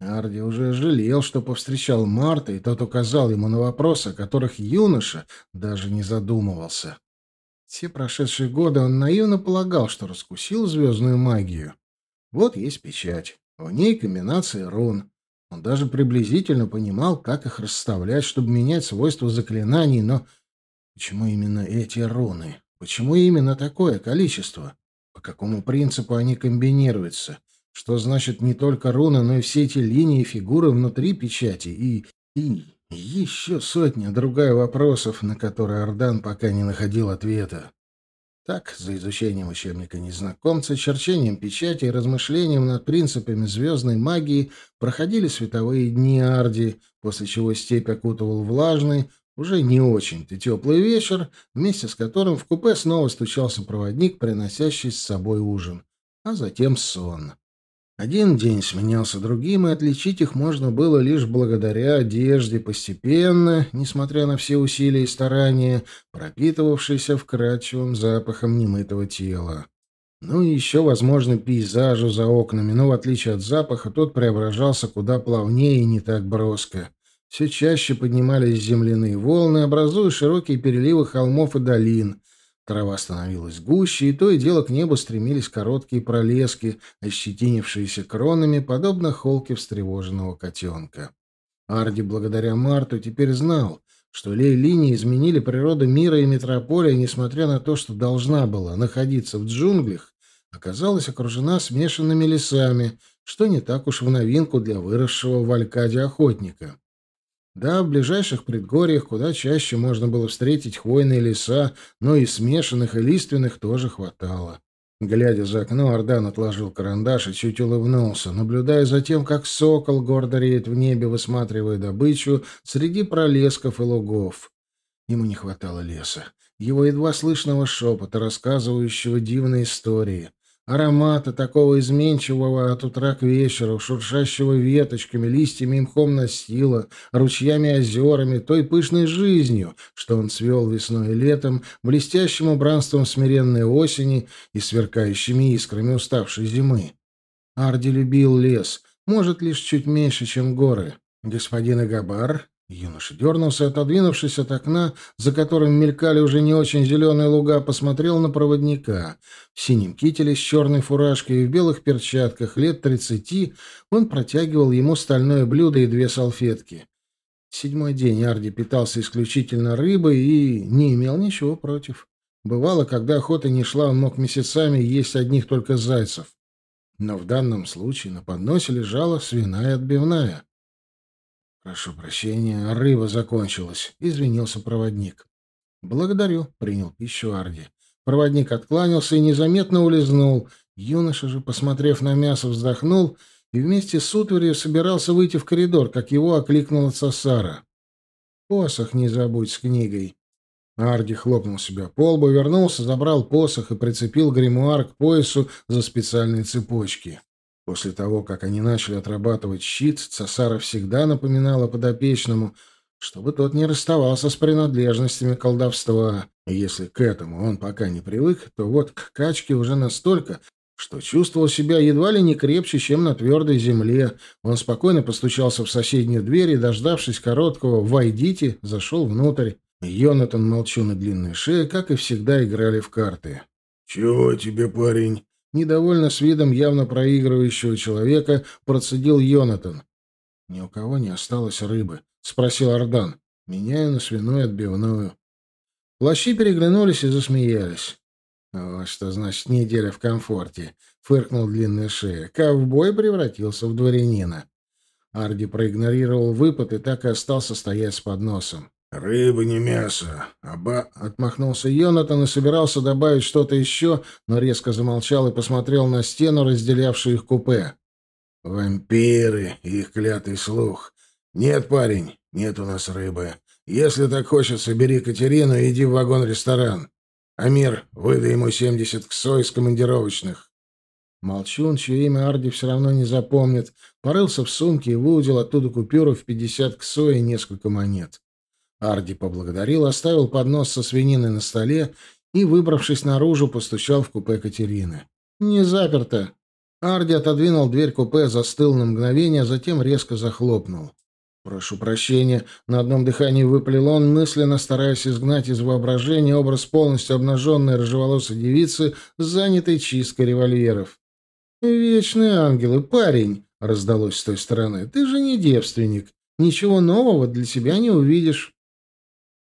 Арди уже жалел, что повстречал Марта, и тот указал ему на вопросы, о которых юноша даже не задумывался. Все прошедшие годы он наивно полагал, что раскусил звездную магию. Вот есть печать. В ней комбинация рун. Он даже приблизительно понимал, как их расставлять, чтобы менять свойства заклинаний, но почему именно эти руны? Почему именно такое количество? По какому принципу они комбинируются? Что значит не только руны, но и все эти линии и фигуры внутри печати? И... и... Еще сотня другая вопросов, на которые Ардан пока не находил ответа. Так, за изучением учебника незнакомца, черчением печати и размышлением над принципами звездной магии проходили световые дни Арди, после чего степь окутывал влажный, уже не очень-то теплый вечер, вместе с которым в купе снова стучался проводник, приносящий с собой ужин, а затем сон. Один день сменялся другим, и отличить их можно было лишь благодаря одежде, постепенно, несмотря на все усилия и старания, пропитывавшейся вкрадчивым запахом немытого тела. Ну и еще, возможно, пейзажу за окнами, но в отличие от запаха, тот преображался куда плавнее и не так броско. Все чаще поднимались земляные волны, образуя широкие переливы холмов и долин, Трава становилась гуще, и то и дело к небу стремились короткие пролески, ощетинившиеся кронами, подобно холке встревоженного котенка. Арди, благодаря Марту, теперь знал, что лей-линии изменили природу мира и метрополия, несмотря на то, что должна была находиться в джунглях, оказалась окружена смешанными лесами, что не так уж в новинку для выросшего в Алькаде охотника. Да, в ближайших предгорьях куда чаще можно было встретить хвойные леса, но и смешанных, и лиственных тоже хватало. Глядя за окно, Ардан отложил карандаш и чуть улыбнулся, наблюдая за тем, как сокол гордо реет в небе, высматривая добычу среди пролесков и лугов. Ему не хватало леса, его едва слышного шепота, рассказывающего дивные истории аромата такого изменчивого от утра к вечеру, шуршащего веточками, листьями и мхом настила, ручьями и озерами, той пышной жизнью, что он свел весной и летом, блестящим убранством смиренной осени и сверкающими искрами уставшей зимы. Арди любил лес, может, лишь чуть меньше, чем горы. Господин Агабар Юноша дернулся, отодвинувшись от окна, за которым мелькали уже не очень зеленые луга, посмотрел на проводника. В синем кителе с черной фуражкой и в белых перчатках, лет тридцати, он протягивал ему стальное блюдо и две салфетки. Седьмой день Арди питался исключительно рыбой и не имел ничего против. Бывало, когда охота не шла, он мог месяцами есть одних только зайцев. Но в данном случае на подносе лежала свиная отбивная — «Прошу прощения, рыба закончилась», — извинился проводник. «Благодарю», — принял пищу Арди. Проводник откланялся и незаметно улизнул. Юноша же, посмотрев на мясо, вздохнул и вместе с утварью собирался выйти в коридор, как его окликнула Цасара. «Посох не забудь с книгой». Арди хлопнул себя по лбу, вернулся, забрал посох и прицепил гримуар к поясу за специальные цепочки. После того, как они начали отрабатывать щит, Цесара всегда напоминала подопечному, чтобы тот не расставался с принадлежностями колдовства. И если к этому он пока не привык, то вот к качке уже настолько, что чувствовал себя едва ли не крепче, чем на твердой земле. Он спокойно постучался в соседнюю дверь и, дождавшись короткого «войдите», зашел внутрь. Йонатан, Молчун и Длинная Шея, как и всегда, играли в карты. «Чего тебе, парень?» Недовольно с видом явно проигрывающего человека процедил Йонатан. «Ни у кого не осталось рыбы», — спросил Ардан. «Меняю на свиную отбивную». Плащи переглянулись и засмеялись. «Вот что значит неделя в комфорте», — фыркнул длинная шея. Ковбой превратился в дворянина. Арди проигнорировал выпад и так и остался стоять с подносом. «Рыба не мясо, а ба...» — отмахнулся Йонатан и собирался добавить что-то еще, но резко замолчал и посмотрел на стену, разделявшую их купе. «Вампиры и их клятый слух. Нет, парень, нет у нас рыбы. Если так хочется, бери Катерину и иди в вагон-ресторан. Амир, выдай ему семьдесят ксо из командировочных». Молчун, чье имя Арди все равно не запомнит, порылся в сумке и выудил оттуда купюру в пятьдесят ксо и несколько монет. Арди поблагодарил, оставил поднос со свининой на столе и, выбравшись наружу, постучал в купе Катерины. «Не заперто». Арди отодвинул дверь купе, застыл на мгновение, а затем резко захлопнул. «Прошу прощения», — на одном дыхании выплел он, мысленно стараясь изгнать из воображения образ полностью обнаженной рыжеволосой девицы, занятой чисткой револьверов. «Вечные ангелы, парень!» — раздалось с той стороны. «Ты же не девственник. Ничего нового для себя не увидишь».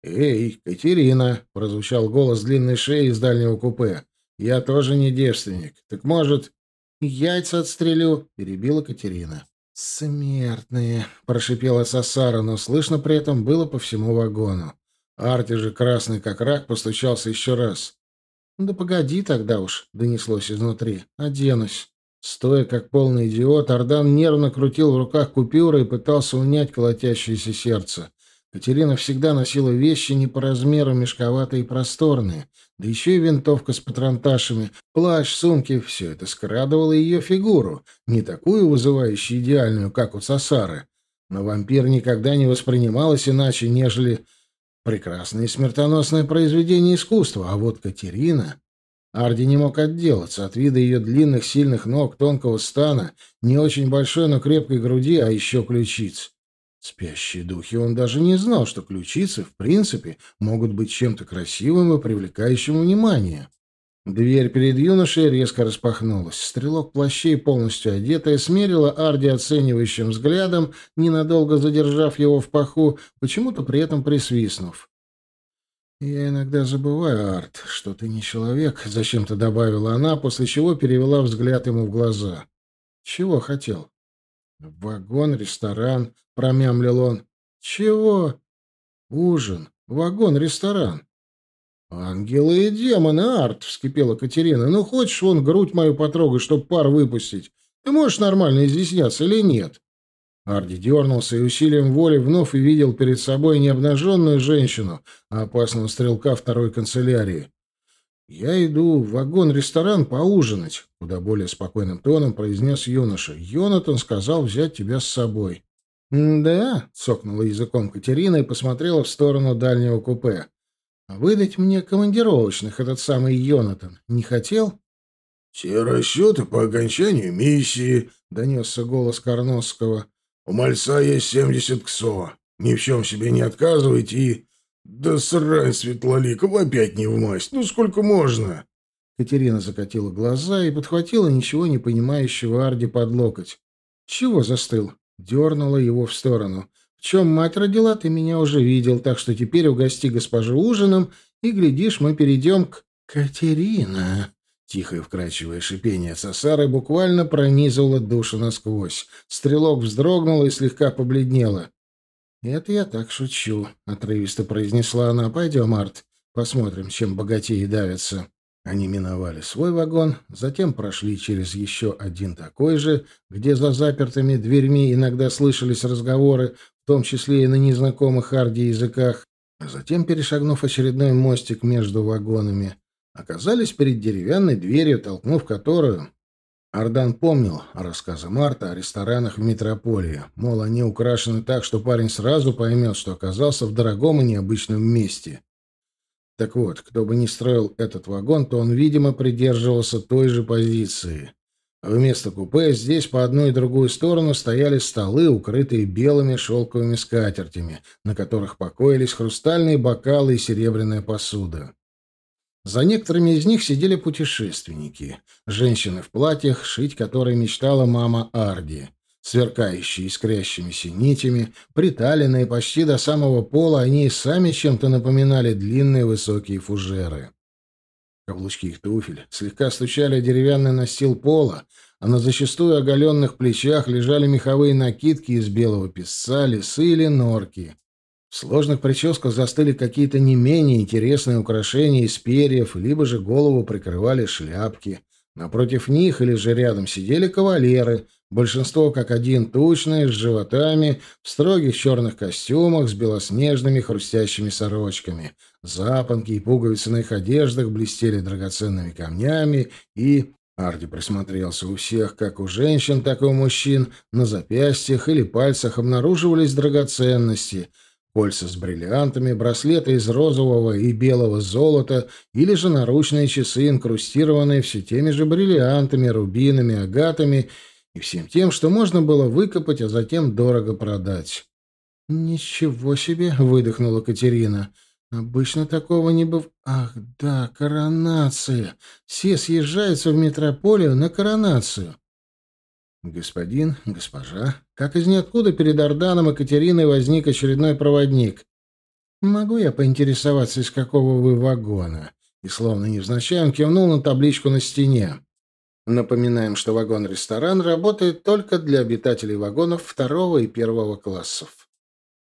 «Эй, Катерина!» — прозвучал голос длинной шеи из дальнего купе. «Я тоже не девственник. Так, может...» «Яйца отстрелю!» — перебила Катерина. «Смертные!» — прошипела Сосара, но слышно при этом было по всему вагону. Арти же, красный как рак, постучался еще раз. «Да погоди тогда уж», — донеслось изнутри. «Оденусь». Стоя как полный идиот, Ардан нервно крутил в руках купюры и пытался унять колотящееся сердце. Катерина всегда носила вещи не по размеру мешковатые и просторные, да еще и винтовка с патронташами, плащ, сумки — все это скрадывало ее фигуру, не такую вызывающую идеальную, как у Сосары. Но вампир никогда не воспринималась иначе, нежели прекрасное и смертоносное произведение искусства, а вот Катерина... Арди не мог отделаться от вида ее длинных сильных ног, тонкого стана, не очень большой, но крепкой груди, а еще ключиц. Спящие духи он даже не знал, что ключицы, в принципе, могут быть чем-то красивым и привлекающим внимание. Дверь перед юношей резко распахнулась. Стрелок плащей, полностью одетая, смерила Арди оценивающим взглядом, ненадолго задержав его в паху, почему-то при этом присвистнув. «Я иногда забываю, Арт, что ты не человек», — зачем-то добавила она, после чего перевела взгляд ему в глаза. «Чего хотел?» «Вагон, ресторан», — промямлил он. «Чего?» «Ужин. Вагон, ресторан». «Ангелы и демоны, Арт!» — вскипела Катерина. «Ну, хочешь вон грудь мою потрогать, чтоб пар выпустить? Ты можешь нормально изъясняться или нет?» Арди дернулся и усилием воли вновь увидел перед собой не обнаженную женщину, а опасного стрелка второй канцелярии. «Я иду в вагон-ресторан поужинать», — куда более спокойным тоном произнес юноша. «Йонатан сказал взять тебя с собой». «Да», — цокнула языком Катерина и посмотрела в сторону дальнего купе. «Выдать мне командировочных этот самый Йонатан не хотел?» «Все расчеты по окончанию миссии», — донесся голос Карновского. «У мальца есть семьдесят ксо. Ни в чем себе не отказывайте и...» «Да срань, Светлоликов, опять не в масть. Ну, сколько можно?» Катерина закатила глаза и подхватила ничего не понимающего Арди под локоть. «Чего застыл?» Дернула его в сторону. «В чем мать родила, ты меня уже видел, так что теперь угости госпожу ужином, и, глядишь, мы перейдем к...» «Катерина!» Тихое вкрадчивое шипение Сосары буквально пронизывало душу насквозь. Стрелок вздрогнула и слегка побледнела. «Это я так шучу», — отрывисто произнесла она. «Пойдем, Арт, посмотрим, чем богатеи давятся». Они миновали свой вагон, затем прошли через еще один такой же, где за запертыми дверьми иногда слышались разговоры, в том числе и на незнакомых Арди языках, а затем, перешагнув очередной мостик между вагонами, оказались перед деревянной дверью, толкнув которую, Ардан помнил рассказы Марта о ресторанах в метрополии. Мол, они украшены так, что парень сразу поймет, что оказался в дорогом и необычном месте. Так вот, кто бы ни строил этот вагон, то он, видимо, придерживался той же позиции. Вместо купе здесь по одну и другую сторону стояли столы, укрытые белыми шелковыми скатертями, на которых покоились хрустальные бокалы и серебряная посуда. За некоторыми из них сидели путешественники, женщины в платьях, шить которые мечтала мама Арди. Сверкающие искрящимися нитями, приталенные почти до самого пола, они и сами чем-то напоминали длинные высокие фужеры. Каблучки их туфель слегка стучали о деревянный настил пола, а на зачастую оголенных плечах лежали меховые накидки из белого песца, лисы или норки. В сложных прическах застыли какие-то не менее интересные украшения из перьев, либо же голову прикрывали шляпки. Напротив них или же рядом сидели кавалеры, большинство как один тучные, с животами, в строгих черных костюмах, с белоснежными хрустящими сорочками. Запонки и пуговицы на их одеждах блестели драгоценными камнями и... Арди присмотрелся у всех, как у женщин, так и у мужчин. На запястьях или пальцах обнаруживались драгоценности — кольца с бриллиантами, браслеты из розового и белого золота или же наручные часы, инкрустированные все теми же бриллиантами, рубинами, агатами и всем тем, что можно было выкопать, а затем дорого продать. «Ничего себе!» — выдохнула Катерина. «Обычно такого не быв... Ах, да, коронация! Все съезжаются в метрополию на коронацию!» «Господин, госпожа, как из ниоткуда перед Орданом и Катериной возник очередной проводник. Могу я поинтересоваться, из какого вы вагона?» И словно невзначай он кивнул на табличку на стене. Напоминаем, что вагон-ресторан работает только для обитателей вагонов второго и первого классов.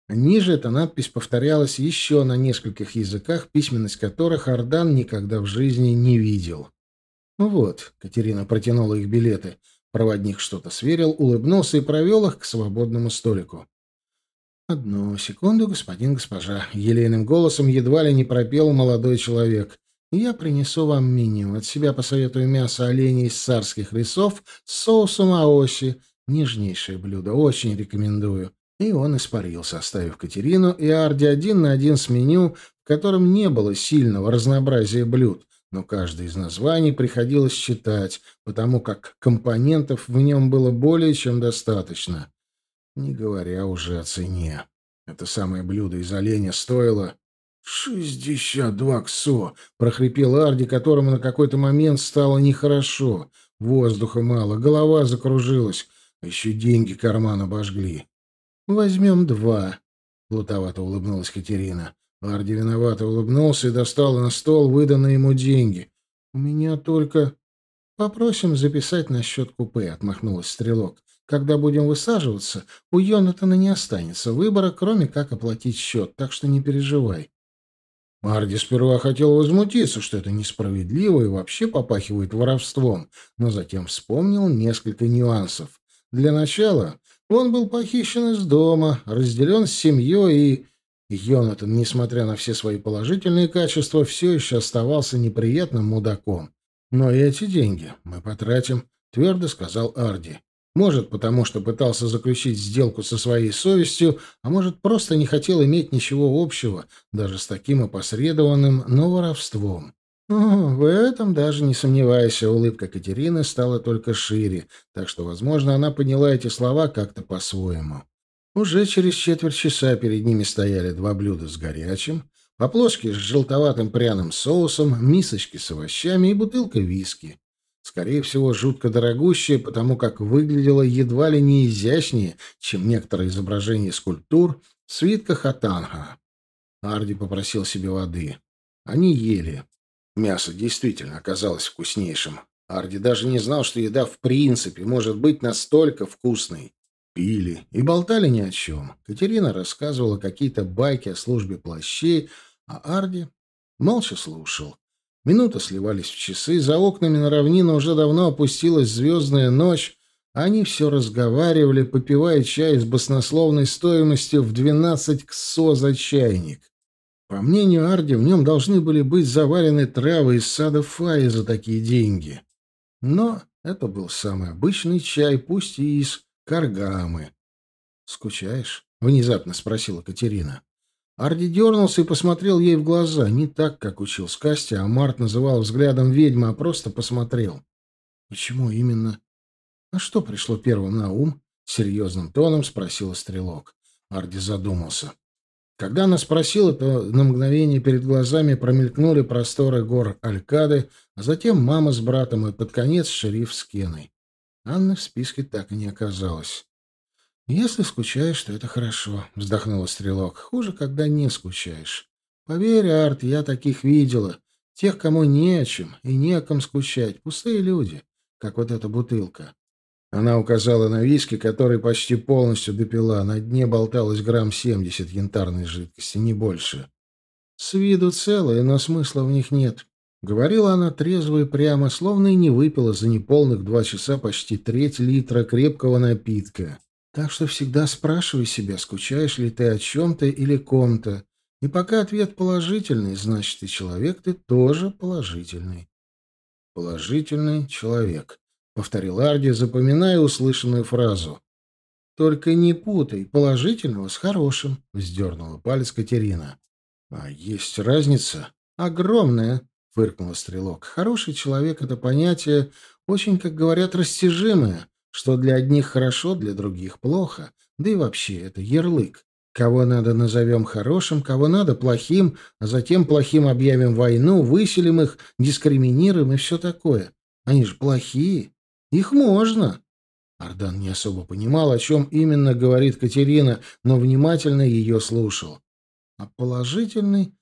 Ниже эта надпись повторялась еще на нескольких языках, письменность которых Ардан никогда в жизни не видел. Вот, Катерина протянула их билеты. Проводник что-то сверил, улыбнулся и провел их к свободному столику. «Одну секунду, господин, госпожа», — елейным голосом едва ли не пропел молодой человек. «Я принесу вам меню. От себя посоветую мясо оленей из царских лесов с соусом аоси. Нежнейшее блюдо. Очень рекомендую». И он испарился, оставив Катерину и Арди один на один с меню, в котором не было сильного разнообразия блюд, но каждое из названий приходилось читать, потому как компонентов в нем было более чем достаточно. Не говоря уже о цене. Это самое блюдо из оленя стоило... «Шестьдесят два ксо!» — прохрипел Арди, которому на какой-то момент стало нехорошо. Воздуха мало, голова закружилась, а еще деньги карман обожгли. «Возьмем два», — плутовато улыбнулась Катерина. Арди виновато улыбнулся и достал на стол выданные ему деньги. «У меня только...» «Попросим записать на счет купе», — отмахнулась Стрелок. Когда будем высаживаться, у Йонатана не останется выбора, кроме как оплатить счет, так что не переживай. Марди сперва хотел возмутиться, что это несправедливо и вообще попахивает воровством, но затем вспомнил несколько нюансов. Для начала он был похищен из дома, разделен с семьей и... Йонатан, несмотря на все свои положительные качества, все еще оставался неприятным мудаком. «Но эти деньги мы потратим», — твердо сказал Арди. Может, потому что пытался заключить сделку со своей совестью, а может, просто не хотел иметь ничего общего, даже с таким опосредованным, но воровством. О, в этом даже не сомневайся, улыбка Катерины стала только шире, так что, возможно, она поняла эти слова как-то по-своему. Уже через четверть часа перед ними стояли два блюда с горячим, поплошки с желтоватым пряным соусом, мисочки с овощами и бутылка виски. Скорее всего, жутко дорогущее, потому как выглядело едва ли не изящнее, чем некоторые изображения скульптур в свитках Атанга. Арди попросил себе воды. Они ели. Мясо действительно оказалось вкуснейшим. Арди даже не знал, что еда в принципе может быть настолько вкусной. Пили и болтали ни о чем. Катерина рассказывала какие-то байки о службе плащей, а Арди молча слушал. Минуты сливались в часы, за окнами на равнину уже давно опустилась звездная ночь, они все разговаривали, попивая чай с баснословной стоимостью в двенадцать ксо за чайник. По мнению Арди, в нем должны были быть заварены травы из сада Фаи за такие деньги. Но это был самый обычный чай, пусть и из каргамы. «Скучаешь?» — внезапно спросила Катерина. Арди дернулся и посмотрел ей в глаза. Не так, как учил Скастя, а Март называл взглядом ведьмы, а просто посмотрел. «Почему именно?» «А что пришло первым на ум?» — серьезным тоном спросила Стрелок. Арди задумался. Когда она спросила, то на мгновение перед глазами промелькнули просторы гор Алькады, а затем мама с братом и под конец шериф с Кеной. Анны в списке так и не оказалось. «Если скучаешь, то это хорошо», — вздохнула Стрелок. «Хуже, когда не скучаешь. Поверь, Арт, я таких видела. Тех, кому не о чем и не о ком скучать. Пустые люди, как вот эта бутылка». Она указала на виски, который почти полностью допила. На дне болталось грамм семьдесят янтарной жидкости, не больше. «С виду целые, но смысла в них нет», — говорила она трезво и прямо, словно и не выпила за неполных два часа почти треть литра крепкого напитка. Так что всегда спрашивай себя, скучаешь ли ты о чем-то или ком-то. И пока ответ положительный, значит, и человек ты тоже положительный. Положительный человек, — повторил Арди, запоминая услышанную фразу. Только не путай положительного с хорошим, — вздернула палец Катерина. А есть разница? Огромная, — фыркнула Стрелок. Хороший человек — это понятие очень, как говорят, растяжимое что для одних хорошо, для других плохо. Да и вообще, это ярлык. Кого надо назовем хорошим, кого надо плохим, а затем плохим объявим войну, выселим их, дискриминируем и все такое. Они же плохие. Их можно. Ардан не особо понимал, о чем именно говорит Катерина, но внимательно ее слушал. А положительный...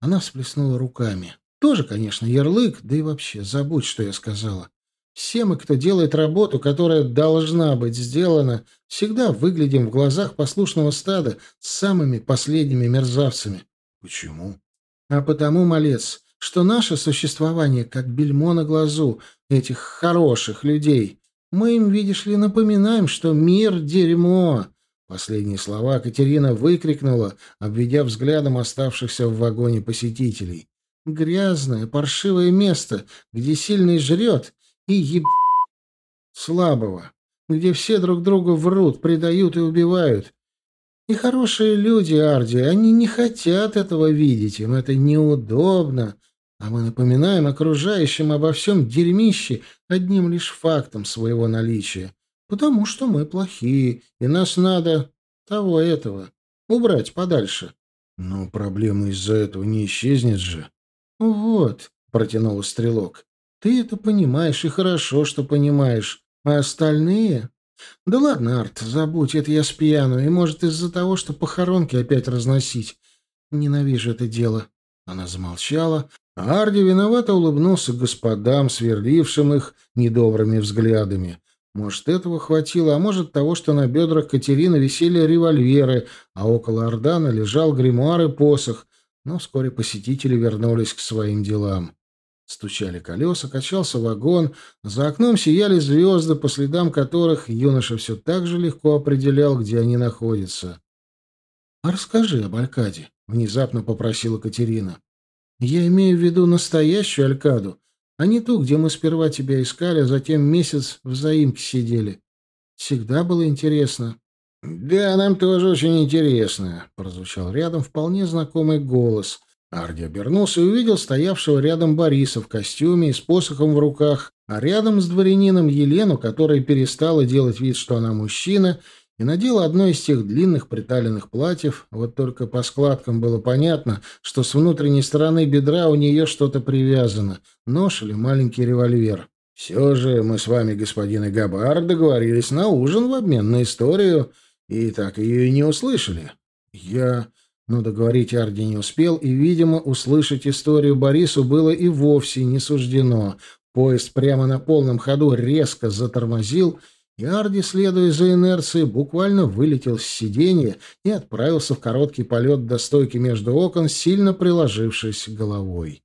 Она всплеснула руками. Тоже, конечно, ярлык, да и вообще, забудь, что я сказала. Все мы, кто делает работу, которая должна быть сделана, всегда выглядим в глазах послушного стада самыми последними мерзавцами. Почему? А потому, малец, что наше существование как бельмо на глазу этих хороших людей. Мы им, видишь ли, напоминаем, что мир — дерьмо. Последние слова Катерина выкрикнула, обведя взглядом оставшихся в вагоне посетителей. Грязное, паршивое место, где сильный жрет и еб... слабого, где все друг друга врут, предают и убивают. И хорошие люди, Арди, они не хотят этого видеть, им это неудобно. А мы напоминаем окружающим обо всем дерьмище одним лишь фактом своего наличия. Потому что мы плохие, и нас надо того этого убрать подальше. Но проблема из-за этого не исчезнет же. Вот, протянул стрелок. Ты это понимаешь, и хорошо, что понимаешь. А остальные? Да ладно, Арт, забудь, это я спьяну, и, может, из-за того, что похоронки опять разносить. Ненавижу это дело. Она замолчала, а Арди виновато улыбнулся господам, сверлившим их недобрыми взглядами. Может, этого хватило, а может, того, что на бедрах Катерины висели револьверы, а около Ордана лежал гримуар и посох. Но вскоре посетители вернулись к своим делам. Стучали колеса, качался вагон, за окном сияли звезды, по следам которых юноша все так же легко определял, где они находятся. — А расскажи об Алькаде, — внезапно попросила Катерина. — Я имею в виду настоящую Алькаду, а не ту, где мы сперва тебя искали, а затем месяц в заимке сидели. Всегда было интересно. — Да, нам тоже очень интересно, — прозвучал рядом вполне знакомый голос — Арди обернулся и увидел стоявшего рядом Бориса в костюме и с посохом в руках, а рядом с дворянином Елену, которая перестала делать вид, что она мужчина, и надела одно из тех длинных приталенных платьев, вот только по складкам было понятно, что с внутренней стороны бедра у нее что-то привязано, нож или маленький револьвер. «Все же мы с вами, господин Игабар, договорились на ужин в обмен на историю, и так ее и не услышали. Я...» Но договорить Арди не успел, и, видимо, услышать историю Борису было и вовсе не суждено. Поезд прямо на полном ходу резко затормозил, и Арди, следуя за инерцией, буквально вылетел с сиденья и отправился в короткий полет до стойки между окон, сильно приложившись головой.